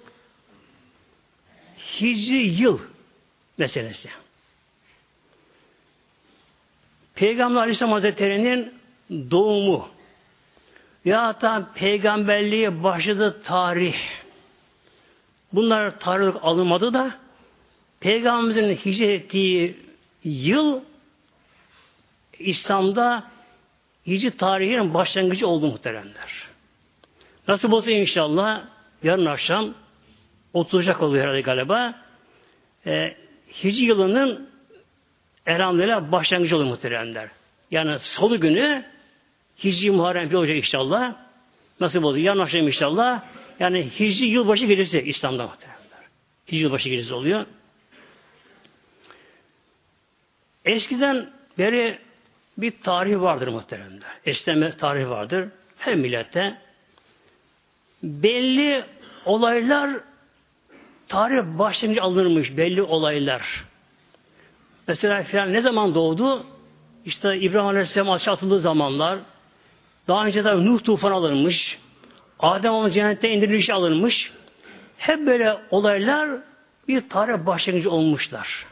Hicri yıl meselesi. Peygamber Aleyhisselam Hazretleri'nin doğumu ya da peygamberliğe başladığı tarih bunlar tarih alınmadı da Peygamberimizin hicret ettiği yıl İslam'da hicret tarihinin başlangıcı oldu muhteremler. Nasıl olsa inşallah yarın akşam oturacak oluyor herhalde galiba. E, Hicri yılının elhamdülillah başlangıcı oluyor muhteremler. Yani salı günü Hicri Muharrem bir olacak inşallah. Nasıl oldu? Yarın akşam inşallah. Yani Hicri yılbaşı gecesi İslam'da muhteremler. Hicri yılbaşı gecesi oluyor. Eskiden beri bir tarih vardır muhteremler. Eskiden tarih vardır. Her millette belli olaylar tarih başlangıcı alınırmış. Belli olaylar. Mesela filan ne zaman doğdu? İşte İbrahim Aleyhisselam aşağı atıldığı zamanlar, daha önce de Nuh tufan alınmış, Adem onun cennette indirilişi alınmış. Hep böyle olaylar bir tarih başlangıcı olmuşlar.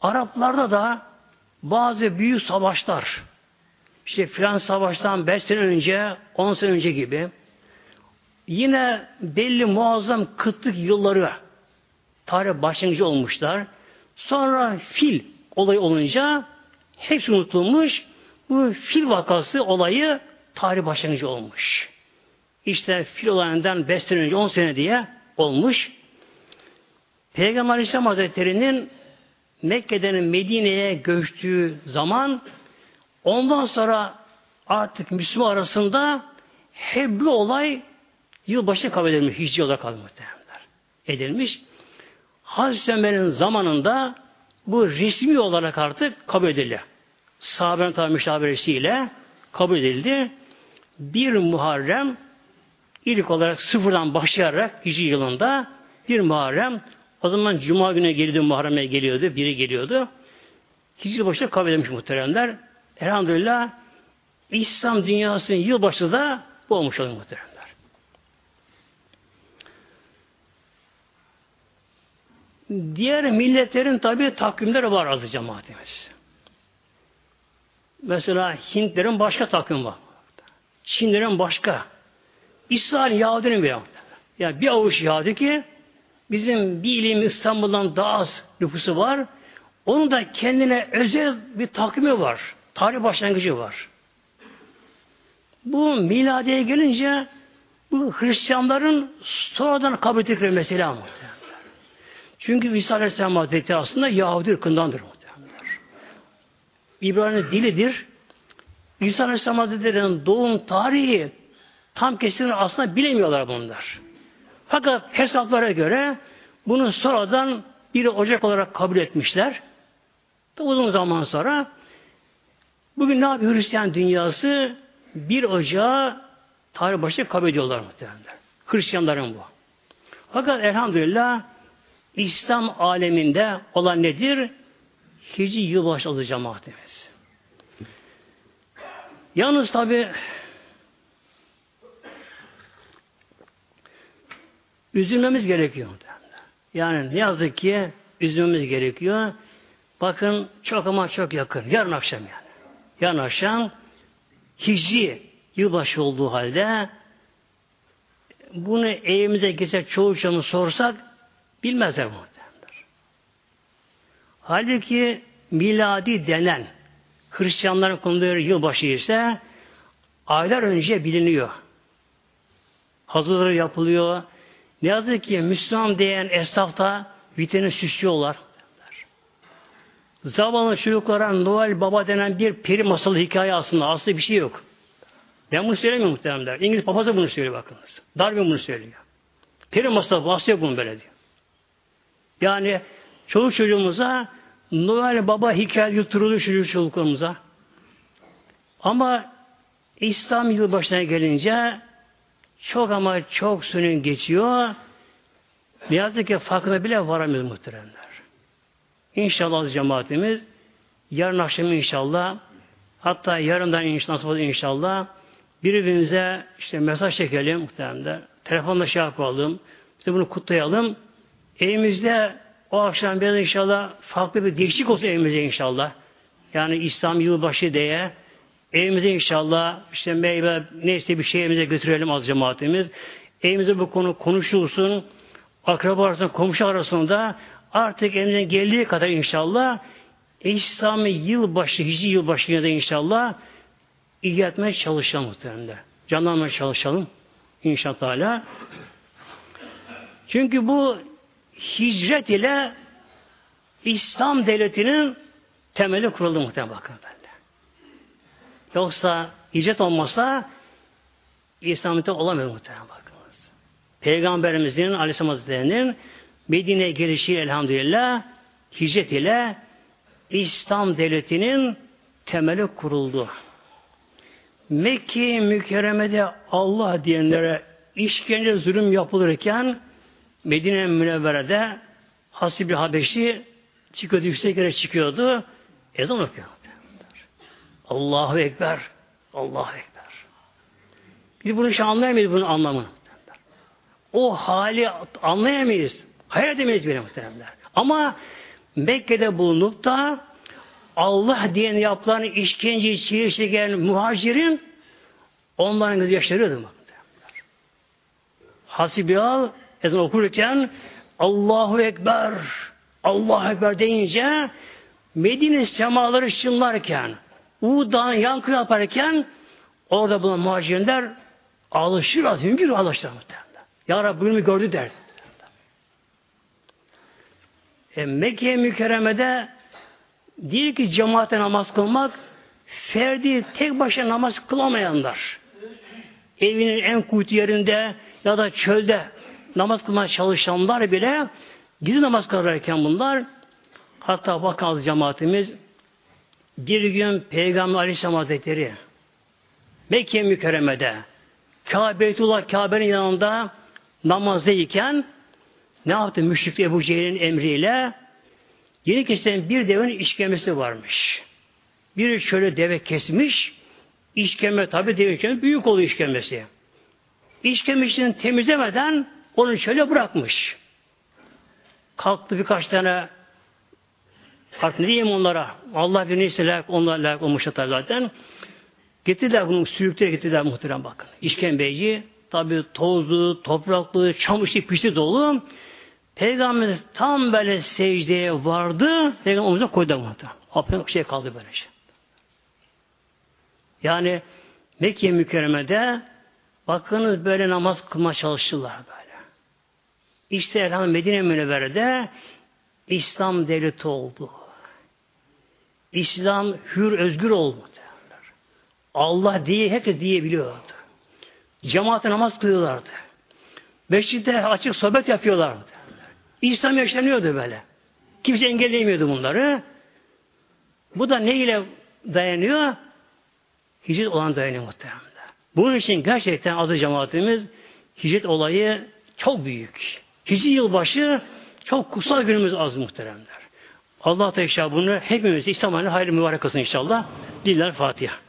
Araplarda da bazı büyük savaşlar, işte filan savaştan 5 sene önce, 10 sene önce gibi, yine belli muazzam kıtlık yılları tarih başlangıcı olmuşlar. Sonra fil olayı olunca hepsi unutulmuş. Bu fil vakası olayı tarih başlangıcı olmuş. İşte fil olayından 5 sene önce 10 sene diye olmuş. Peygamber Aleyhisselam Hazretleri'nin Mekke'den Medine'ye göçtüğü zaman ondan sonra artık Müslüman arasında bu olay yılbaşı kabul edilmiş. Hicri olarak kabul edilmiş. Hazreti Ömer'in zamanında bu resmi olarak artık kabul edildi. Sahabenin tabi müşaviresiyle kabul edildi. Bir Muharrem ilk olarak sıfırdan başlayarak Hicri yılında bir Muharrem o zaman Cuma günü geliyordu Muharrem'e geliyordu. Biri geliyordu. Hicri başta kabul edilmiş muhteremler. Elhamdülillah İslam dünyasının yılbaşı da bu olmuş oluyor muhteremler. Diğer milletlerin tabi takvimleri var azı cemaatimiz. Mesela Hintlerin başka takvim var. Çinlerin başka. İsrail Yahudi'nin bir Yani bir avuç Yahudi ki bizim bir ilim İstanbul'dan daha az nüfusu var. Onun da kendine özel bir takvimi var. Tarih başlangıcı var. Bu miladiye gelince bu Hristiyanların sonradan kabul ettikleri mesele muhtemelen. Çünkü İsa Aleyhisselam Hazretleri aslında Yahudi ırkındandır muhtemelenler. İbrani dilidir. İsa Aleyhisselam Hazretleri'nin doğum tarihi tam kesin aslında bilemiyorlar bunlar. Fakat hesaplara göre bunu sonradan bir Ocak olarak kabul etmişler. Uzun zaman sonra bugün ne yapıyor Hristiyan dünyası? Bir Ocağı tarih başı kabul ediyorlar muhtemelen. Hristiyanların bu. Fakat elhamdülillah İslam aleminde olan nedir? Hicri yılbaşı adı cemaatimiz. Yalnız tabi üzülmemiz gerekiyor. Yani ne yazık ki üzülmemiz gerekiyor. Bakın çok ama çok yakın. Yarın akşam yani. Yarın akşam Hicri yılbaşı olduğu halde bunu evimize geçer çoğu çoğunu sorsak Bilmezler muhtemelenler. Halbuki miladi denen Hristiyanların konuları yılbaşı ise aylar önce biliniyor. Hazırları yapılıyor. Ne yazık ki Müslüman diyen esnafta vitrini süslüyorlar. Zavallı çocuklara Noel Baba denen bir peri masalı hikaye aslında. Aslında bir şey yok. Ben bunu söylemiyorum muhteremler. İngiliz papazı bunu söylüyor bakınız. Darwin bunu söylüyor. Peri masalı bahsediyor bunu böyle diyor. Yani çoluk çocuğumuza Noel Baba hikaye yutturuluyor çocuk çocuklarımıza. Ama İslam yılbaşına gelince çok ama çok sünün geçiyor. Ne yazık ki farkına bile varamıyor muhteremler. İnşallah cemaatimiz yarın akşam inşallah hatta yarından inşallah, inşallah birbirimize işte mesaj çekelim muhteremler. Telefonla şey yapalım. İşte bunu kutlayalım. Evimizde o akşam biraz inşallah farklı bir değişik olsun evimizde inşallah. Yani İslam yılbaşı diye evimize inşallah işte meyve neyse bir şey evimize götürelim az cemaatimiz. Evimize bu konu konuşulsun. Akraba arasında, komşu arasında artık elimizden geldiği kadar inşallah İslam'ı yılbaşı, hicri yılbaşına da inşallah iyi etmeye çalışalım muhtemelen. Canlanmaya çalışalım. İnşallah. Çünkü bu hicret ile İslam devletinin temeli kuruldu muhtemelen bakın. Yoksa hicret olmasa İslamiyet'te olamıyor muhtemelen bakınız. Peygamberimizin Aleyhisselam Hazretleri'nin Medine'ye gelişi elhamdülillah hicret ile İslam devletinin temeli kuruldu. Mekke mükerremede Allah diyenlere işkence zulüm yapılırken Medine Münevvere'de Hasib Habeşi çıkıyordu, yüksek yere çıkıyordu. Ezan okuyor. Allahu Ekber. Allahu Ekber. Biz bunu şu anlayamayız bunun anlamını. O hali anlayamayız. Hayal edemeyiz bile muhteremler. Ama Mekke'de bulunup da Allah diyen yapılan işkenceyi çiğneşe gelen muhacirin onların gözü yaşarıyordu. Hasibiyal ezan okurken Allahu Ekber Allahu Ekber deyince Medine semaları çınlarken Uğur'dan yankı yaparken orada bulunan muhacirler alışır hüngür alışır muhtemelen. Ya Rabbi bunu gördü der. E, Mekke mükerremede değil ki cemaate namaz kılmak ferdi tek başına namaz kılamayanlar evinin en kuytu yerinde ya da çölde namaz kılmaya çalışanlar bile gizli namaz kılarken bunlar hatta bakaz cemaatimiz bir gün Peygamber Aleyhisselam Hazretleri Mekke mükerremede Kabe'tullah Kabe'nin yanında namazdayken ne yaptı müşrik Ebu Cehil'in emriyle yeni kesilen bir devin işkemesi varmış. Biri şöyle deve kesmiş işkembe tabi deve büyük oluyor işkembesi. İşkembesini temizlemeden onu şöyle bırakmış. Kalktı birkaç tane Artık ne diyeyim onlara? Allah bir neyse layık, onlar layık olmuş hatta zaten. Getirdiler bunu, sürüklere getirdiler muhterem bakın. İşkembeci, tabi tozlu, topraklı, çamışlı, pişti dolu. Peygamber tam böyle secdeye vardı, Peygamber omuzuna koydu muhterem. Bir şey kaldı böyle şey. Yani Mekke mükerremede bakınız böyle namaz kılma çalıştılar böyle. İşte elhamdülillah Medine Münevvere'de İslam devleti oldu. İslam hür özgür oldu. Derler. Allah diye herkes diyebiliyordu. Cemaate namaz kılıyorlardı. Beşikte açık sohbet yapıyorlardı. Derler. İslam yaşanıyordu böyle. Kimse engelleyemiyordu bunları. Bu da ne ile dayanıyor? Hicret olan dayanıyor muhtemelen. Bunun için gerçekten adı cemaatimiz hicret olayı çok büyük. Hicri yılbaşı çok kutsal günümüz az muhteremler. Allah Teala bunu hepimiz İslam hayırlı mübarek olsun inşallah. Diller Fatiha.